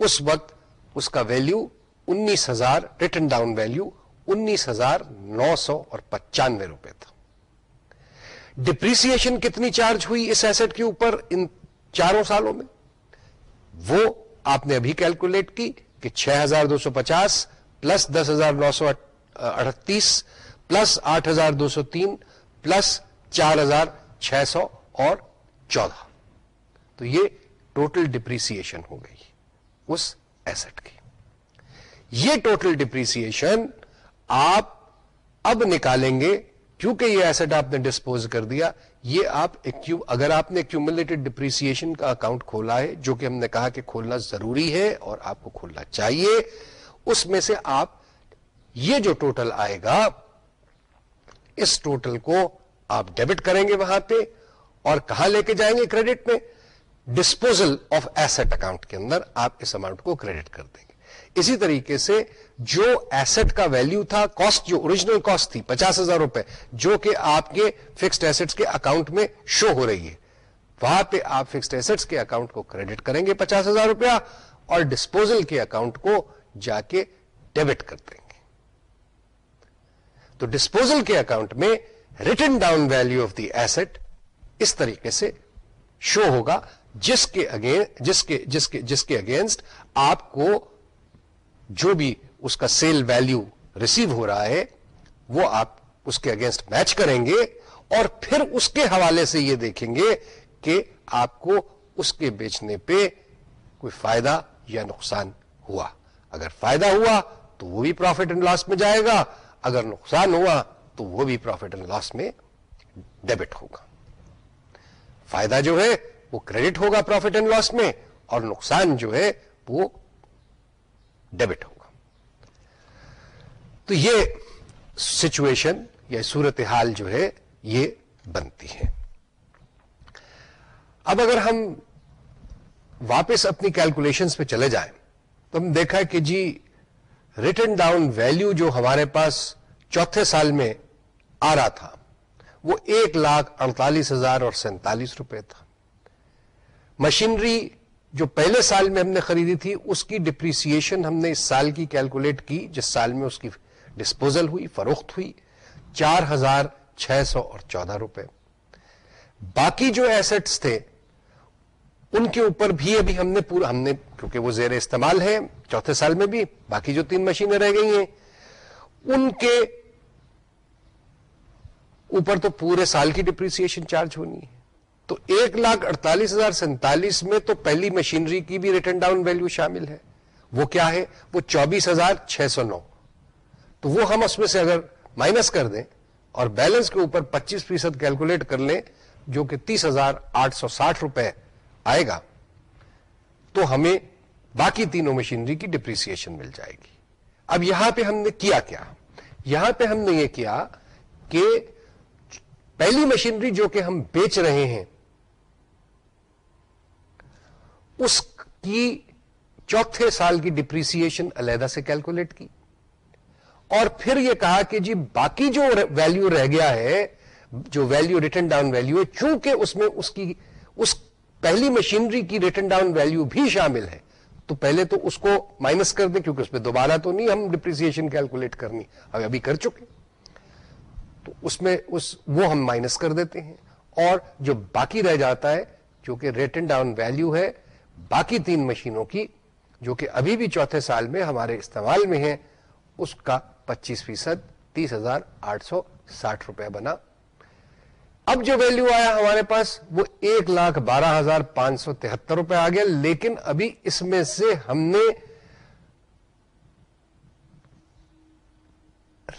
اس وقت اس کا ویلو انیس ہزار ریٹن ڈاؤن ویلو انیس ہزار نو سو اور پچانوے روپے تھا۔ ڈپریسن کتنی چارج ہوئی اس ایسٹ کے اوپر ان چاروں سالوں میں؟ وہ آپ نے ابھی کیلکولیٹ کی کہ چھ ہزار دو سو پچاس پلس دس ہزار نو سو اڑتیس پلس آٹھ ہزار دو سو تین، پلس چار ہزار چھ سو اور چودہ۔ تو یہ ٹوٹل ڈپریسن ہو گئی اس ایسٹ کی۔ یہ ٹوٹل ڈپریسن آپ اب نکالیں گے، کیونکہ یہ ایسٹ آپ نے ڈسپوز کر دیا، یہ آپ اگر آپ نے کیومولیٹڈ ڈپریسن کا اکاؤنٹ کھولا ہے، جو کہ ہم نے کہا کہ کھولنا ضروری ہے اور آپ کو کھولنا چاہیے، اس میں سے آپ یہ جو ٹوٹل آئے گا اس ٹوٹل کو آپ ڈیبٹ کریں گے وہاں پہ اور کہاں لے کے جائیں گے کریڈٹ میں؟ ڈسپوزل آف ایسٹ اکاؤنٹ کے اندر آپ اس اماؤنٹ کو کریڈٹ کر دیں گے۔ اسی طریقے سے جو ایسٹ کا ویلو تھا کاسٹ جو اوریجنل کاسٹ تھی، پچاس ہزار روپے، جو کہ آپ کے فکسڈ ایسٹس کے اکاؤنٹ میں شو ہو رہی ہے، وہاں پہ آپ فکسڈ ایسٹس کے اکاؤنٹ کو کریڈٹ کریں گے پچاس ہزار روپیہ اور ڈسپوزل کے اکاؤنٹ کو جا کے ڈیبٹ کر دیں گے۔ تو ڈسپوزل کے اکاؤنٹ میں written down value of the asset اس طریقے سے شو ہوگا، جس کے اگینسٹ جس کے جس کے جس کے اگینسٹ آپ کو جو بھی اس کا سیل ویلو ریسیو ہو رہا ہے، وہ آپ اس کے اگینسٹ میچ کریں گے اور پھر اس کے حوالے سے یہ دیکھیں گے کہ آپ کو اس کے بیچنے پہ کوئی فائدہ یا نقصان ہوا۔ اگر فائدہ ہوا تو وہ بھی پروفٹ اینڈ لاس میں جائے گا۔ اگر نقصان ہوا تو وہ بھی پروفٹ اینڈ لاس میں ڈیبٹ ہوگا۔ فائدہ جو ہے وہ کریڈٹ ہوگا پروفٹ اینڈ لاس میں اور نقصان جو ہے وہ ڈیبٹ ہوگا۔ تو یہ سچویشن یا صورتحال جو ہے یہ بنتی ہے۔ اب اگر ہم واپس اپنی کیلکولیشنز پہ چلے جائیں تو ہم دیکھا کہ جی ریٹن ڈاؤن ویلو جو ہمارے پاس چوتھے سال میں آ رہا تھا، وہ ایک لاکھ اڑتالیس ہزار اور سینتالیس روپے تھا۔ مشینری جو پہلے سال میں ہم نے خریدی تھی، اس کی ڈپریسیشن ہم نے اس سال کی کیلکولیٹ کی، جس سال میں اس کی ڈسپوزل ہوئی، فروخت ہوئی، چار ہزار چھ سو اور چودہ روپے۔ باقی جو ایسٹس تھے ان کے اوپر بھی ابھی ہم نے پورا ہم نے کیونکہ وہ زیر استعمال ہے چوتھے سال میں بھی، باقی جو تین مشینیں رہ گئی ہیں، ان کے اوپر تو پورے سال کی ڈپریسن چارج ہونی ہے۔ تو ایک لاکھ اڑتالیس ہزار سینتالیس میں تو پہلی مشینری کی بھی ریٹرن ڈاؤن ویلو شامل ہے۔ وہ کیا ہے؟ وہ چوبیس ہزار چھ سو نو۔ تو وہ ہم اس میں سے اگر مائنس کر دیں اور بیلنس کے اوپر پچیس فیصد کیلکولیٹ کر لیں، جو کہ تیس ہزار آٹھ سو ساٹھ روپے آئے گا، تو ہمیں باقی تینوں مشینری کی ڈپریسن مل جائے گی۔ اب یہاں پہ ہم نے کیا کیا؟ یہاں پہ ہم نے یہ کیا کہ پہلی مشینری جو کہ ہم بیچ رہے ہیں، اس کی چوتھے سال کی ڈپریسن علیحدہ سے کیلکولیٹ کی۔ اور پھر یہ کہا کہ جی باقی جو ویلو رہ گیا ہے، جو ویلو ریٹرن ڈاؤن ویلو ہے، چونکہ اس میں اس کی، اس پہلی مشینری کی ریٹرن ڈاؤن ویلو بھی شامل ہے، تو پہلے تو اس کو مائنس کر دیں، کیونکہ اس میں دوبارہ تو نہیں ہم ڈپریسن کیلکولیٹ کرنی اب ابھی کر چکے تو اس میں اس وہ ہم مائنس کر دیتے ہیں۔ اور جو باقی رہ جاتا ہے، جو کہ ریٹن ڈاؤن ویلو ہے، باقی تین مشینوں کی، جو کہ ابھی بھی چوتھے سال میں ہمارے استعمال میں ہیں، اس کا پچیس فیصد تیس ہزار آٹھ سو ساٹھ روپے بنا۔ اب جو ویلو آیا ہمارے پاس وہ ایک لاکھ بارہ ہزار پانچ سو تہتر روپے آ گیا لیکن ابھی اس میں سے ہم نے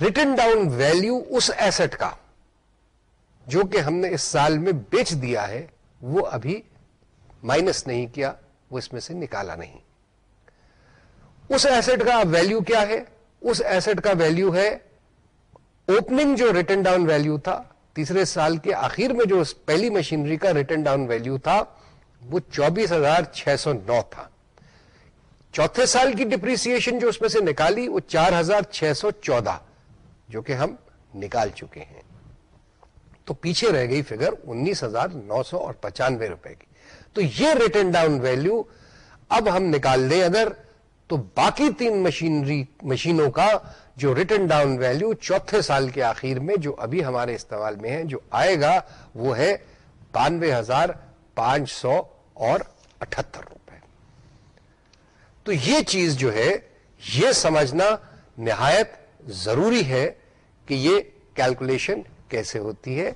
ریٹن ڈاؤن ویلو اس ایسٹ کا جو کہ ہم نے اس سال میں بیچ دیا ہے، وہ ابھی مائنس نہیں کیا، وہ اس میں سے نکالا نہیں۔ اس ایسٹ کا ویلو کیا ہے؟ اس ایسٹ کا ویلو ہے اوپننگ جو ریٹن ڈاؤن ویلو تھا تیسرے سال کے آخر میں جو پہلی مشینری کا ریٹن ڈاؤن ویلو تھا، وہ چوبیس ہزار چھ سو نو تھا۔ چوتھے سال کی ڈپریسن جو اس میں سے نکالی، وہ چار ہزار چھ سو چودہ، جو کہ ہم نکال چکے ہیں۔ تو پیچھے رہ گئی فگر انیس ہزار نو سو اور پچانوے روپے کی۔ تو یہ ریٹن ڈاؤن ویلو اب ہم نکال دیں اگر تو باقی تین مشینری، مشینوں کا جو ریٹن ڈاؤن ویلو چوتھے سال کے آخر میں جو ابھی ہمارے استعمال میں ہے، جو آئے گا، وہ ہے بانوے ہزار پانچ سو اور اٹھہتر روپے۔ تو یہ چیز جو ہے، یہ سمجھنا نہایت ضروری ہے کہ یہ کیلکولیشن کیسے ہوتی ہے۔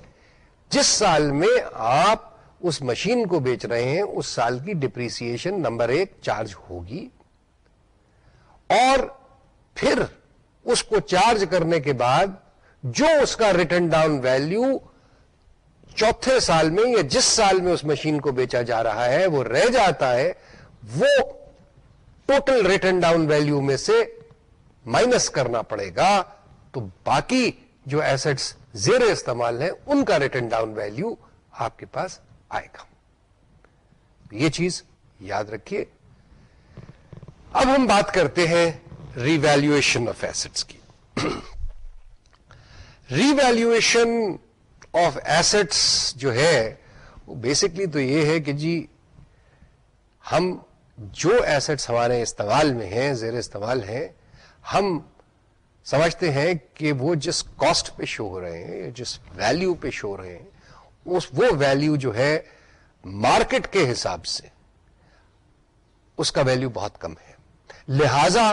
جس سال میں آپ اس مشین کو بیچ رہے ہیں، اس سال کی ڈپریسن نمبر ایک چارج ہوگی۔ اور پھر اس کو چارج کرنے کے بعد جو اس کا ریٹرن ڈاؤن ویلو چوتھے سال میں یا جس سال میں اس مشین کو بیچا جا رہا ہے، وہ رہ جاتا ہے، وہ ٹوٹل ریٹرن ڈاؤن ویلو میں سے مائنس کرنا پڑے گا۔ تو باقی جو ایسٹس زیر استعمال ہیں، ان کا ریٹرن ڈاؤن ویلو آپ کے پاس آئے گا۔ یہ چیز یاد رکھیے۔ اب ہم بات کرتے ہیں ریویلویشن آف ایسٹس کی ریویلویشن آف ایسٹس جو ہے وہ بیسکلی تو یہ ہے کہ جی ہم جو ایسٹس ہمارے استعمال میں ہیں زیر استعمال ہیں ہم سمجھتے ہیں کہ وہ جس کاسٹ پہ شو ہو رہے ہیں جس ویلو پہ شو ہو رہے ہیں اس وہ ویلو جو ہے مارکیٹ کے حساب سے اس کا ویلو بہت کم ہے لہذا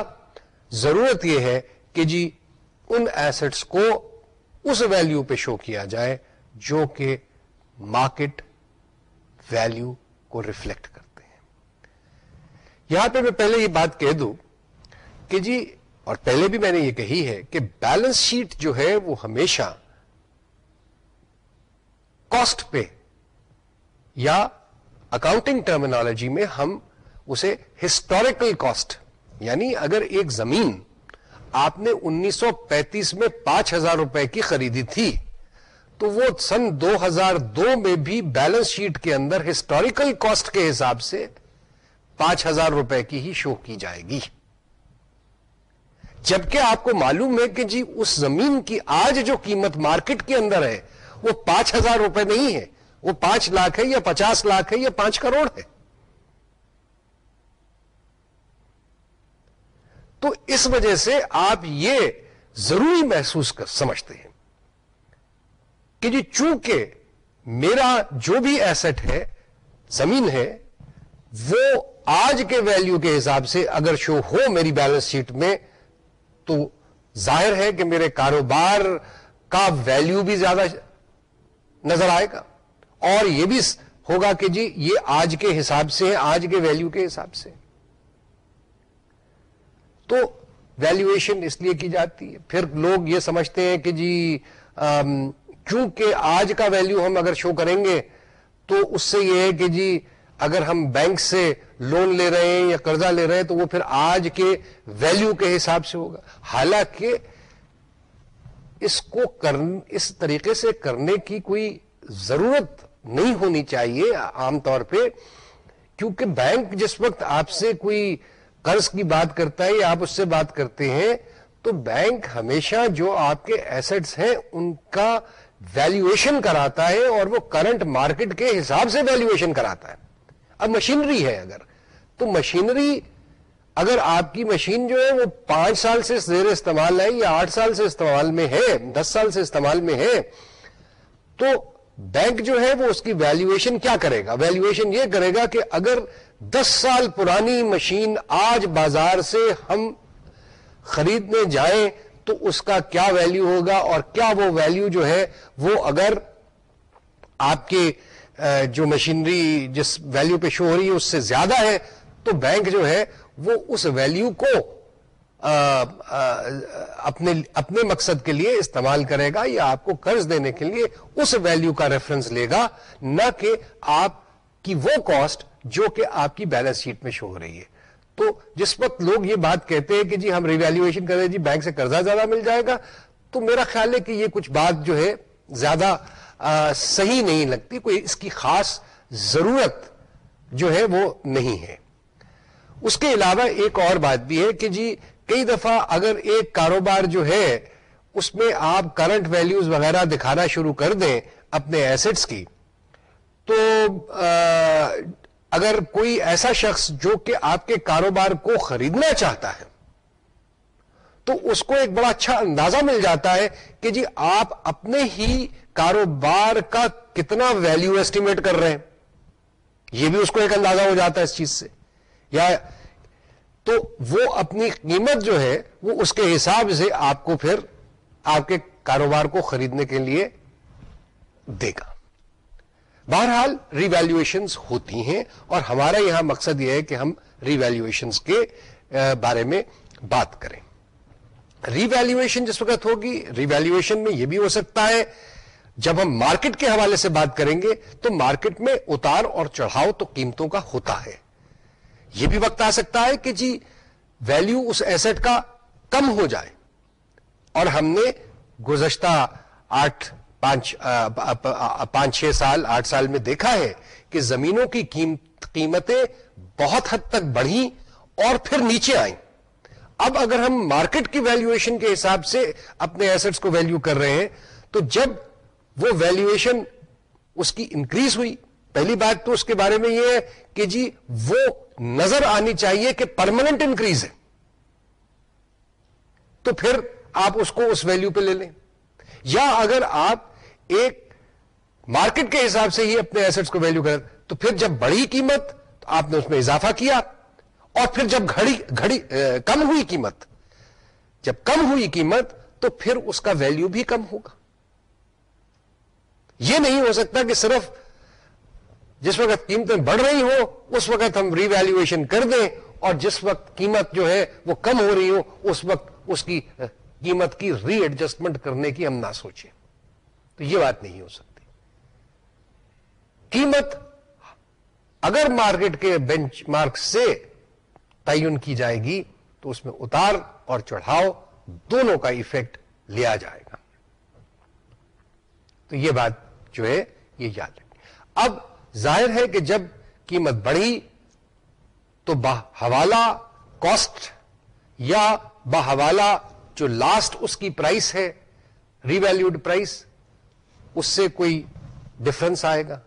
ضرورت یہ ہے کہ جی ان ایسٹس کو اس ویلو پہ شو کیا جائے جو کہ مارکیٹ ویلو کو ریفلیکٹ کرتے ہیں۔ یہاں پہ میں پہلے یہ بات کہہ دوں کہ جی اور پہلے بھی میں نے یہ کہی ہے کہ بیلنس شیٹ جو ہے وہ ہمیشہ کاسٹ پہ یا اکاؤنٹنگ ٹرمینالوجی میں ہم اسے ہسٹوریکل کاسٹ یعنی اگر ایک زمین آپ نے انیس سو پینتیس میں پانچ ہزار روپے کی خریدی تھی، تو وہ سن دو ہزار دو میں بھی بیلنس شیٹ کے اندر ہسٹوریکل کاسٹ کے حساب سے پانچ ہزار روپے کی ہی شو کی جائے گی۔ جبکہ آپ کو معلوم ہے کہ جی اس زمین کی آج جو قیمت مارکیٹ کے اندر ہے، وہ پانچ ہزار روپے نہیں ہے، وہ پانچ لاکھ ہے یا پچاس لاکھ ہے یا پانچ کروڑ ہے۔ تو اس وجہ سے آپ یہ ضروری محسوس کر سمجھتے ہیں کہ جی چونکہ میرا جو بھی ایسٹ ہے، زمین ہے، وہ آج کے ویلیو کے حساب سے اگر شو ہو میری بیلنس شیٹ میں، تو ظاہر ہے کہ میرے کاروبار کا ویلیو بھی زیادہ نظر آئے گا۔ اور یہ بھی ہوگا کہ جی یہ آج کے حساب سے آج کے ویلیو کے حساب سے۔ تو ویلیویشن اس لیے کی جاتی ہے۔ پھر لوگ یہ سمجھتے ہیں کہ جی چونکہ آج کا ویلیو ہم اگر شو کریں گے تو اس سے یہ ہے کہ جی اگر ہم بینک سے لون لے رہے ہیں یا قرضہ لے رہے ہیں تو وہ پھر آج کے ویلیو کے حساب سے ہوگا۔ حالانکہ اس کو اس طریقے سے کرنے کی کوئی ضرورت نہیں ہونی چاہیے عام طور پہ، کیونکہ بینک جس وقت آپ سے کوئی قرض کی بات کرتا ہے یا آپ اس سے بات کرتے ہیں، تو بینک ہمیشہ جو آپ کے ایسٹس ہیں، ان کا ویلیویشن کراتا ہے اور وہ کرنٹ مارکیٹ کے حساب سے ویلیویشن کراتا ہے۔ اب مشینری ہے اگر۔ تو مشینری اگر آپ کی مشین جو ہے، وہ پانچ سال سے زیر استعمال ہے یا آٹھ سال سے استعمال میں ہے، دس سال سے استعمال میں ہے، تو بینک جو ہے، وہ اس کی ویلیویشن کیا کرے گا؟ ویلیویشن یہ کرے گا کہ اگر دس سال پرانی مشین آج بازار سے ہم خریدنے جائیں تو اس کا کیا ویلیو ہوگا اور کیا وہ ویلیو جو ہے وہ اگر آپ کے جو مشینری جس ویلیو پہ شو ہو رہی ہے اس سے زیادہ ہے تو بینک جو ہے وہ اس ویلیو کو اپنے اپنے مقصد کے لیے استعمال کرے گا یا آپ کو قرض دینے کے لیے اس ویلیو کا ریفرنس لے گا، نہ کہ آپ کی وہ کاسٹ جو کہ آپ کی بیلنس شیٹ میں شو ہو رہی ہے۔ تو جس وقت لوگ یہ بات کہتے ہیں کہ جی ہم ریویلویشن کریں جی بینک سے قرضہ زیادہ مل جائے گا، تو میرا خیال ہے کہ یہ کچھ بات جو ہے زیادہ صحیح نہیں لگتی، کوئی اس کی خاص ضرورت جو ہے وہ نہیں ہے۔ اس کے علاوہ ایک اور بات بھی ہے کہ جی کئی دفعہ اگر ایک کاروبار جو ہے اس میں آپ کرنٹ ویلیوز وغیرہ دکھانا شروع کر دیں اپنے ایسٹس کی، تو اگر کوئی ایسا شخص جو کہ آپ کے کاروبار کو خریدنا چاہتا ہے، تو اس کو ایک بڑا اچھا اندازہ مل جاتا ہے کہ جی آپ اپنے ہی کاروبار کا کتنا ویلیو ایسٹیمیٹ کر رہے ہیں۔ یہ بھی اس کو ایک اندازہ ہو جاتا ہے اس چیز سے۔ یا تو وہ اپنی قیمت جو ہے، وہ اس کے حساب سے آپ کو پھر آپ کے کاروبار کو خریدنے کے لیے دے گا۔ بہرحال ریویلویشن ہوتی ہیں اور ہمارا یہاں مقصد یہ ہے کہ ہم ریویلویشن کے بارے میں بات کریں۔ ریویلویشن جس وقت ہوگی ریویلویشن میں یہ بھی ہو سکتا ہے، جب ہم مارکیٹ کے حوالے سے بات کریں گے تو مارکیٹ میں اتار اور چڑھاؤ تو قیمتوں کا ہوتا ہے۔ یہ بھی وقت آ سکتا ہے کہ جی ویلیو اس ایسٹ کا کم ہو جائے۔ اور ہم نے گزشتہ آٹھ پانچ پانچ، چھ سال، آٹھ سال میں دیکھا ہے کہ زمینوں کی قیمتیں بہت حد تک بڑھی اور پھر نیچے آئیں۔ اب اگر ہم مارکیٹ کی ویلیویشن کے حساب سے اپنے ایسٹس کو ویلیو کر رہے ہیں، تو جب وہ ویلیویشن اس کی انکریز ہوئی، پہلی بات تو اس کے بارے میں یہ ہے کہ جی وہ نظر آنی چاہیے کہ پرماننٹ انکریز ہے۔ تو پھر آپ اس کو اس ویلیو پہ لے لیں۔ یا اگر آپ ایک مارکیٹ کے حساب سے ہی اپنے ایسٹس کو ویلیو کر تو پھر جب بڑی قیمت، تو آپ نے اس میں اضافہ کیا، اور پھر جب گھڑی گھڑی کم ہوئی قیمت، جب کم ہوئی قیمت، تو پھر اس کا ویلیو بھی کم ہوگا۔ یہ نہیں ہو سکتا کہ صرف جس وقت قیمتیں بڑھ رہی ہو اس وقت ہم ری ویلویشن کر دیں، اور جس وقت قیمت جو ہے وہ کم ہو رہی ہو، اس وقت اس کی قیمت کی ری ایڈجسٹمنٹ کرنے کی ہم نہ سوچیں۔ تو یہ بات نہیں ہو سکتی۔ قیمت اگر مارکیٹ کے بینچ مارک سے تعین کی جائے گی، تو اس میں اتار اور چڑھاؤ دونوں کا ایفیکٹ لیا جائے گا۔ تو یہ بات جو ہے، یہ یاد رکھیں۔ اب ظاہر ہے کہ جب قیمت بڑھی، تو حوالہ کاسٹ یا بحوالہ جو لاسٹ اس کی پرائس ہے ریویلوڈ پرائس اس سے کوئی ڈفرنس آئے گا۔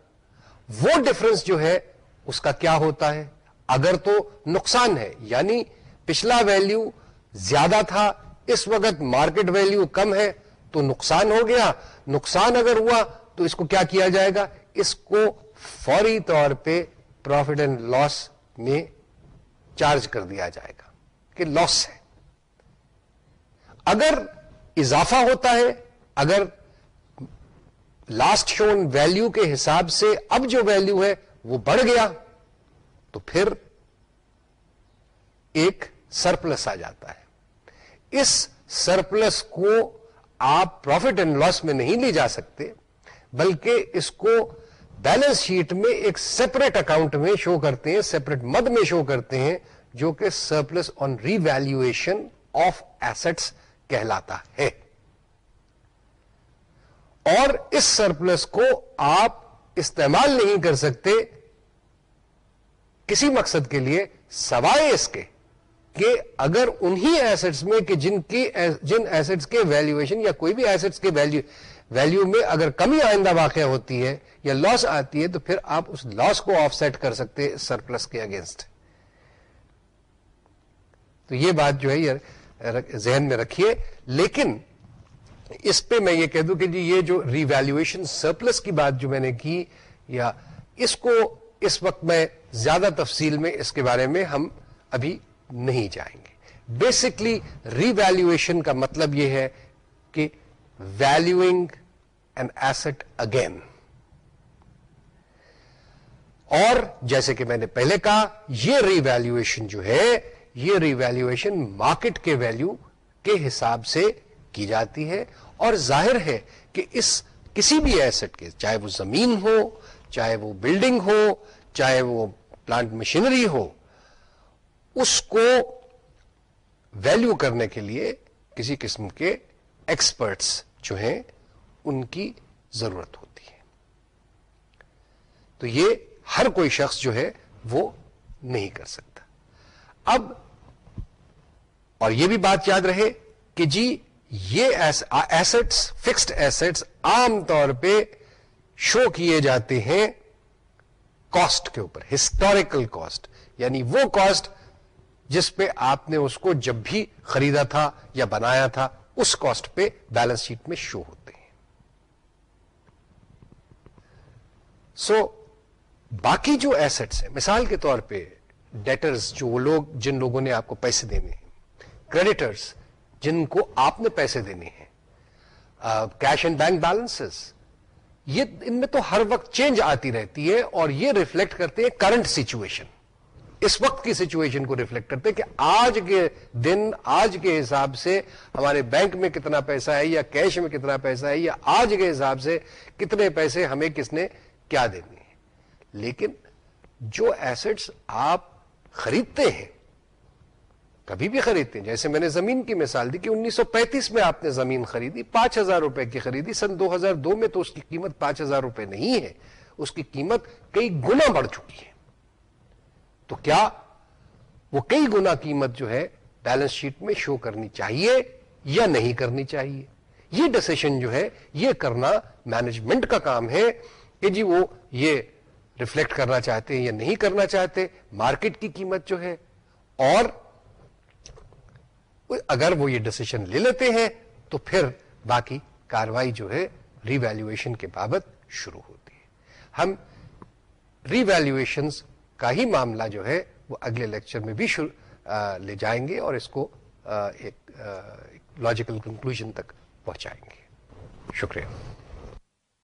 وہ ڈفرنس جو ہے، اس کا کیا ہوتا ہے؟ اگر تو نقصان ہے یعنی پچھلا ویلیو زیادہ تھا، اس وقت مارکیٹ ویلیو کم ہے، تو نقصان ہو گیا۔ نقصان اگر ہوا، تو اس کو کیا کیا جائے گا؟ اس کو فوری طور پہ پروفٹ اینڈ لاس میں چارج کر دیا جائے گا کہ لاس ہے۔ اگر اضافہ ہوتا ہے، اگر لاسٹ شون ویلو کے حساب سے اب جو ویلو ہے وہ بڑھ گیا، تو پھر ایک سرپلس آ جاتا ہے۔ اس سرپلس کو آپ پروفٹ اینڈ لاس میں نہیں لے جا سکتے، بلکہ اس کو بیلنس شیٹ میں ایک سیپریٹ اکاؤنٹ میں شو کرتے ہیں سیپریٹ مد میں شو کرتے ہیں، جو کہ surplus on revaluation of assets کہلاتا ہے۔ اور اس سرپلس کو آپ استعمال نہیں کر سکتے کسی مقصد کے لیے، سوائے اس کے کہ اگر انہی ایسٹس میں کہ جن کی جن ایسٹس کے ویلویشن یا کوئی بھی ایسٹس کے ویلو ویلو میں اگر کمی آئندہ واقع ہوتی ہے یا لاس آتی ہے تو پھر آپ اس لاس کو آف سیٹ کر سکتے سرپلس کے اگینسٹ تو یہ بات جو ہے یہ ذہن میں رکھیے۔ لیکن اس پہ میں یہ کہہ دوں کہ جی یہ جو ریویلویشن سرپلس کی بات جو میں نے کی، یا اس کو اس وقت میں زیادہ تفصیل میں اس کے بارے میں ہم ابھی نہیں جائیں گے۔ بیسکلی ریویلویشن کا مطلب یہ ہے کہ ویلوئنگ این ایسٹ اگین اور جیسے کہ میں نے پہلے کہا، یہ ریویلویشن جو ہے یہ ریویلویشن مارکیٹ کے ویلو کے حساب سے کی جاتی ہے اور ظاہر ہے کہ اس کسی بھی ایسٹ کے چاہے وہ زمین ہو، چاہے وہ بلڈنگ ہو، چاہے وہ پلانٹ مشینری ہو، اس کو ویلو کرنے کے لیے کسی قسم کے ایکسپرٹس جو ہیں ان کی ضرورت ہوتی ہے۔ تو یہ ہر کوئی شخص جو ہے وہ نہیں کر سکتا۔ اب اور یہ بھی بات یاد رہے کہ جی یہ ایسٹس فکسڈ ایسٹس عام طور پہ شو کیے جاتے ہیں کاسٹ کے اوپر ہسٹوریکل کاسٹ یعنی وہ کاسٹ جس پہ آپ نے اس کو جب بھی خریدا تھا یا بنایا تھا اس کاسٹ پہ بیلنس شیٹ میں شو ہوتے ہیں۔ سو so, باقی جو ایسٹس ہیں مثال کے طور پہ ڈیٹرز جو وہ لوگ جن لوگوں نے آپ کو پیسے دینے ہیں کریڈیٹرس جن کو آپ نے پیسے دینے ہیں. کیش اینڈ بینک بیلنس یہ ان میں تو ہر وقت چینج آتی رہتی ہے اور یہ ریفلیکٹ کرتے ہیں کرنٹ سچویشن اس وقت کی سچویشن کو ریفلیکٹ کرتے ہیں کہ آج کے دن، آج کے حساب سے ہمارے بینک میں کتنا پیسہ ہے یا کیش میں کتنا پیسہ ہے یا آج کے حساب سے کتنے پیسے ہمیں کس نے کیا دینے ہیں. لیکن جو ایسٹس آپ خریدتے ہیں کبھی بھی خریدتے ہیں۔ جیسے میں نے زمین کی مثال دی کہ انیس سو پینتیس میں آپ نے زمین خریدی، پانچ ہزار روپے کی خریدی، سن دو ہزار دو میں تو اس کی قیمت پانچ ہزار روپے نہیں ہے، اس کی قیمت کئی گنا بڑھ چکی ہے۔ تو کیا وہ کئی گنا قیمت جو ہے بیلنس شیٹ میں شو کرنی چاہیے یا نہیں کرنی چاہیے؟ یہ ڈسیشن جو ہے، یہ کرنا مینجمنٹ کا کام ہے کہ جی وہ یہ ریفلیکٹ کرنا چاہتے ہیں یا نہیں کرنا چاہتے مارکیٹ کی قیمت جو ہے اور اگر وہ یہ ڈسیشن لے لیتے ہیں، تو پھر باقی کاروائی جو ہے ریویلویشن کے بابت شروع ہوتی ہے۔ ہم ری ویلویشن کا ہی معاملہ جو ہے، وہ اگلے لیکچر میں بھی لے جائیں گے اور اس کو ایک لاجیکل کنکلوژ تک پہنچائیں گے۔ شکریہ۔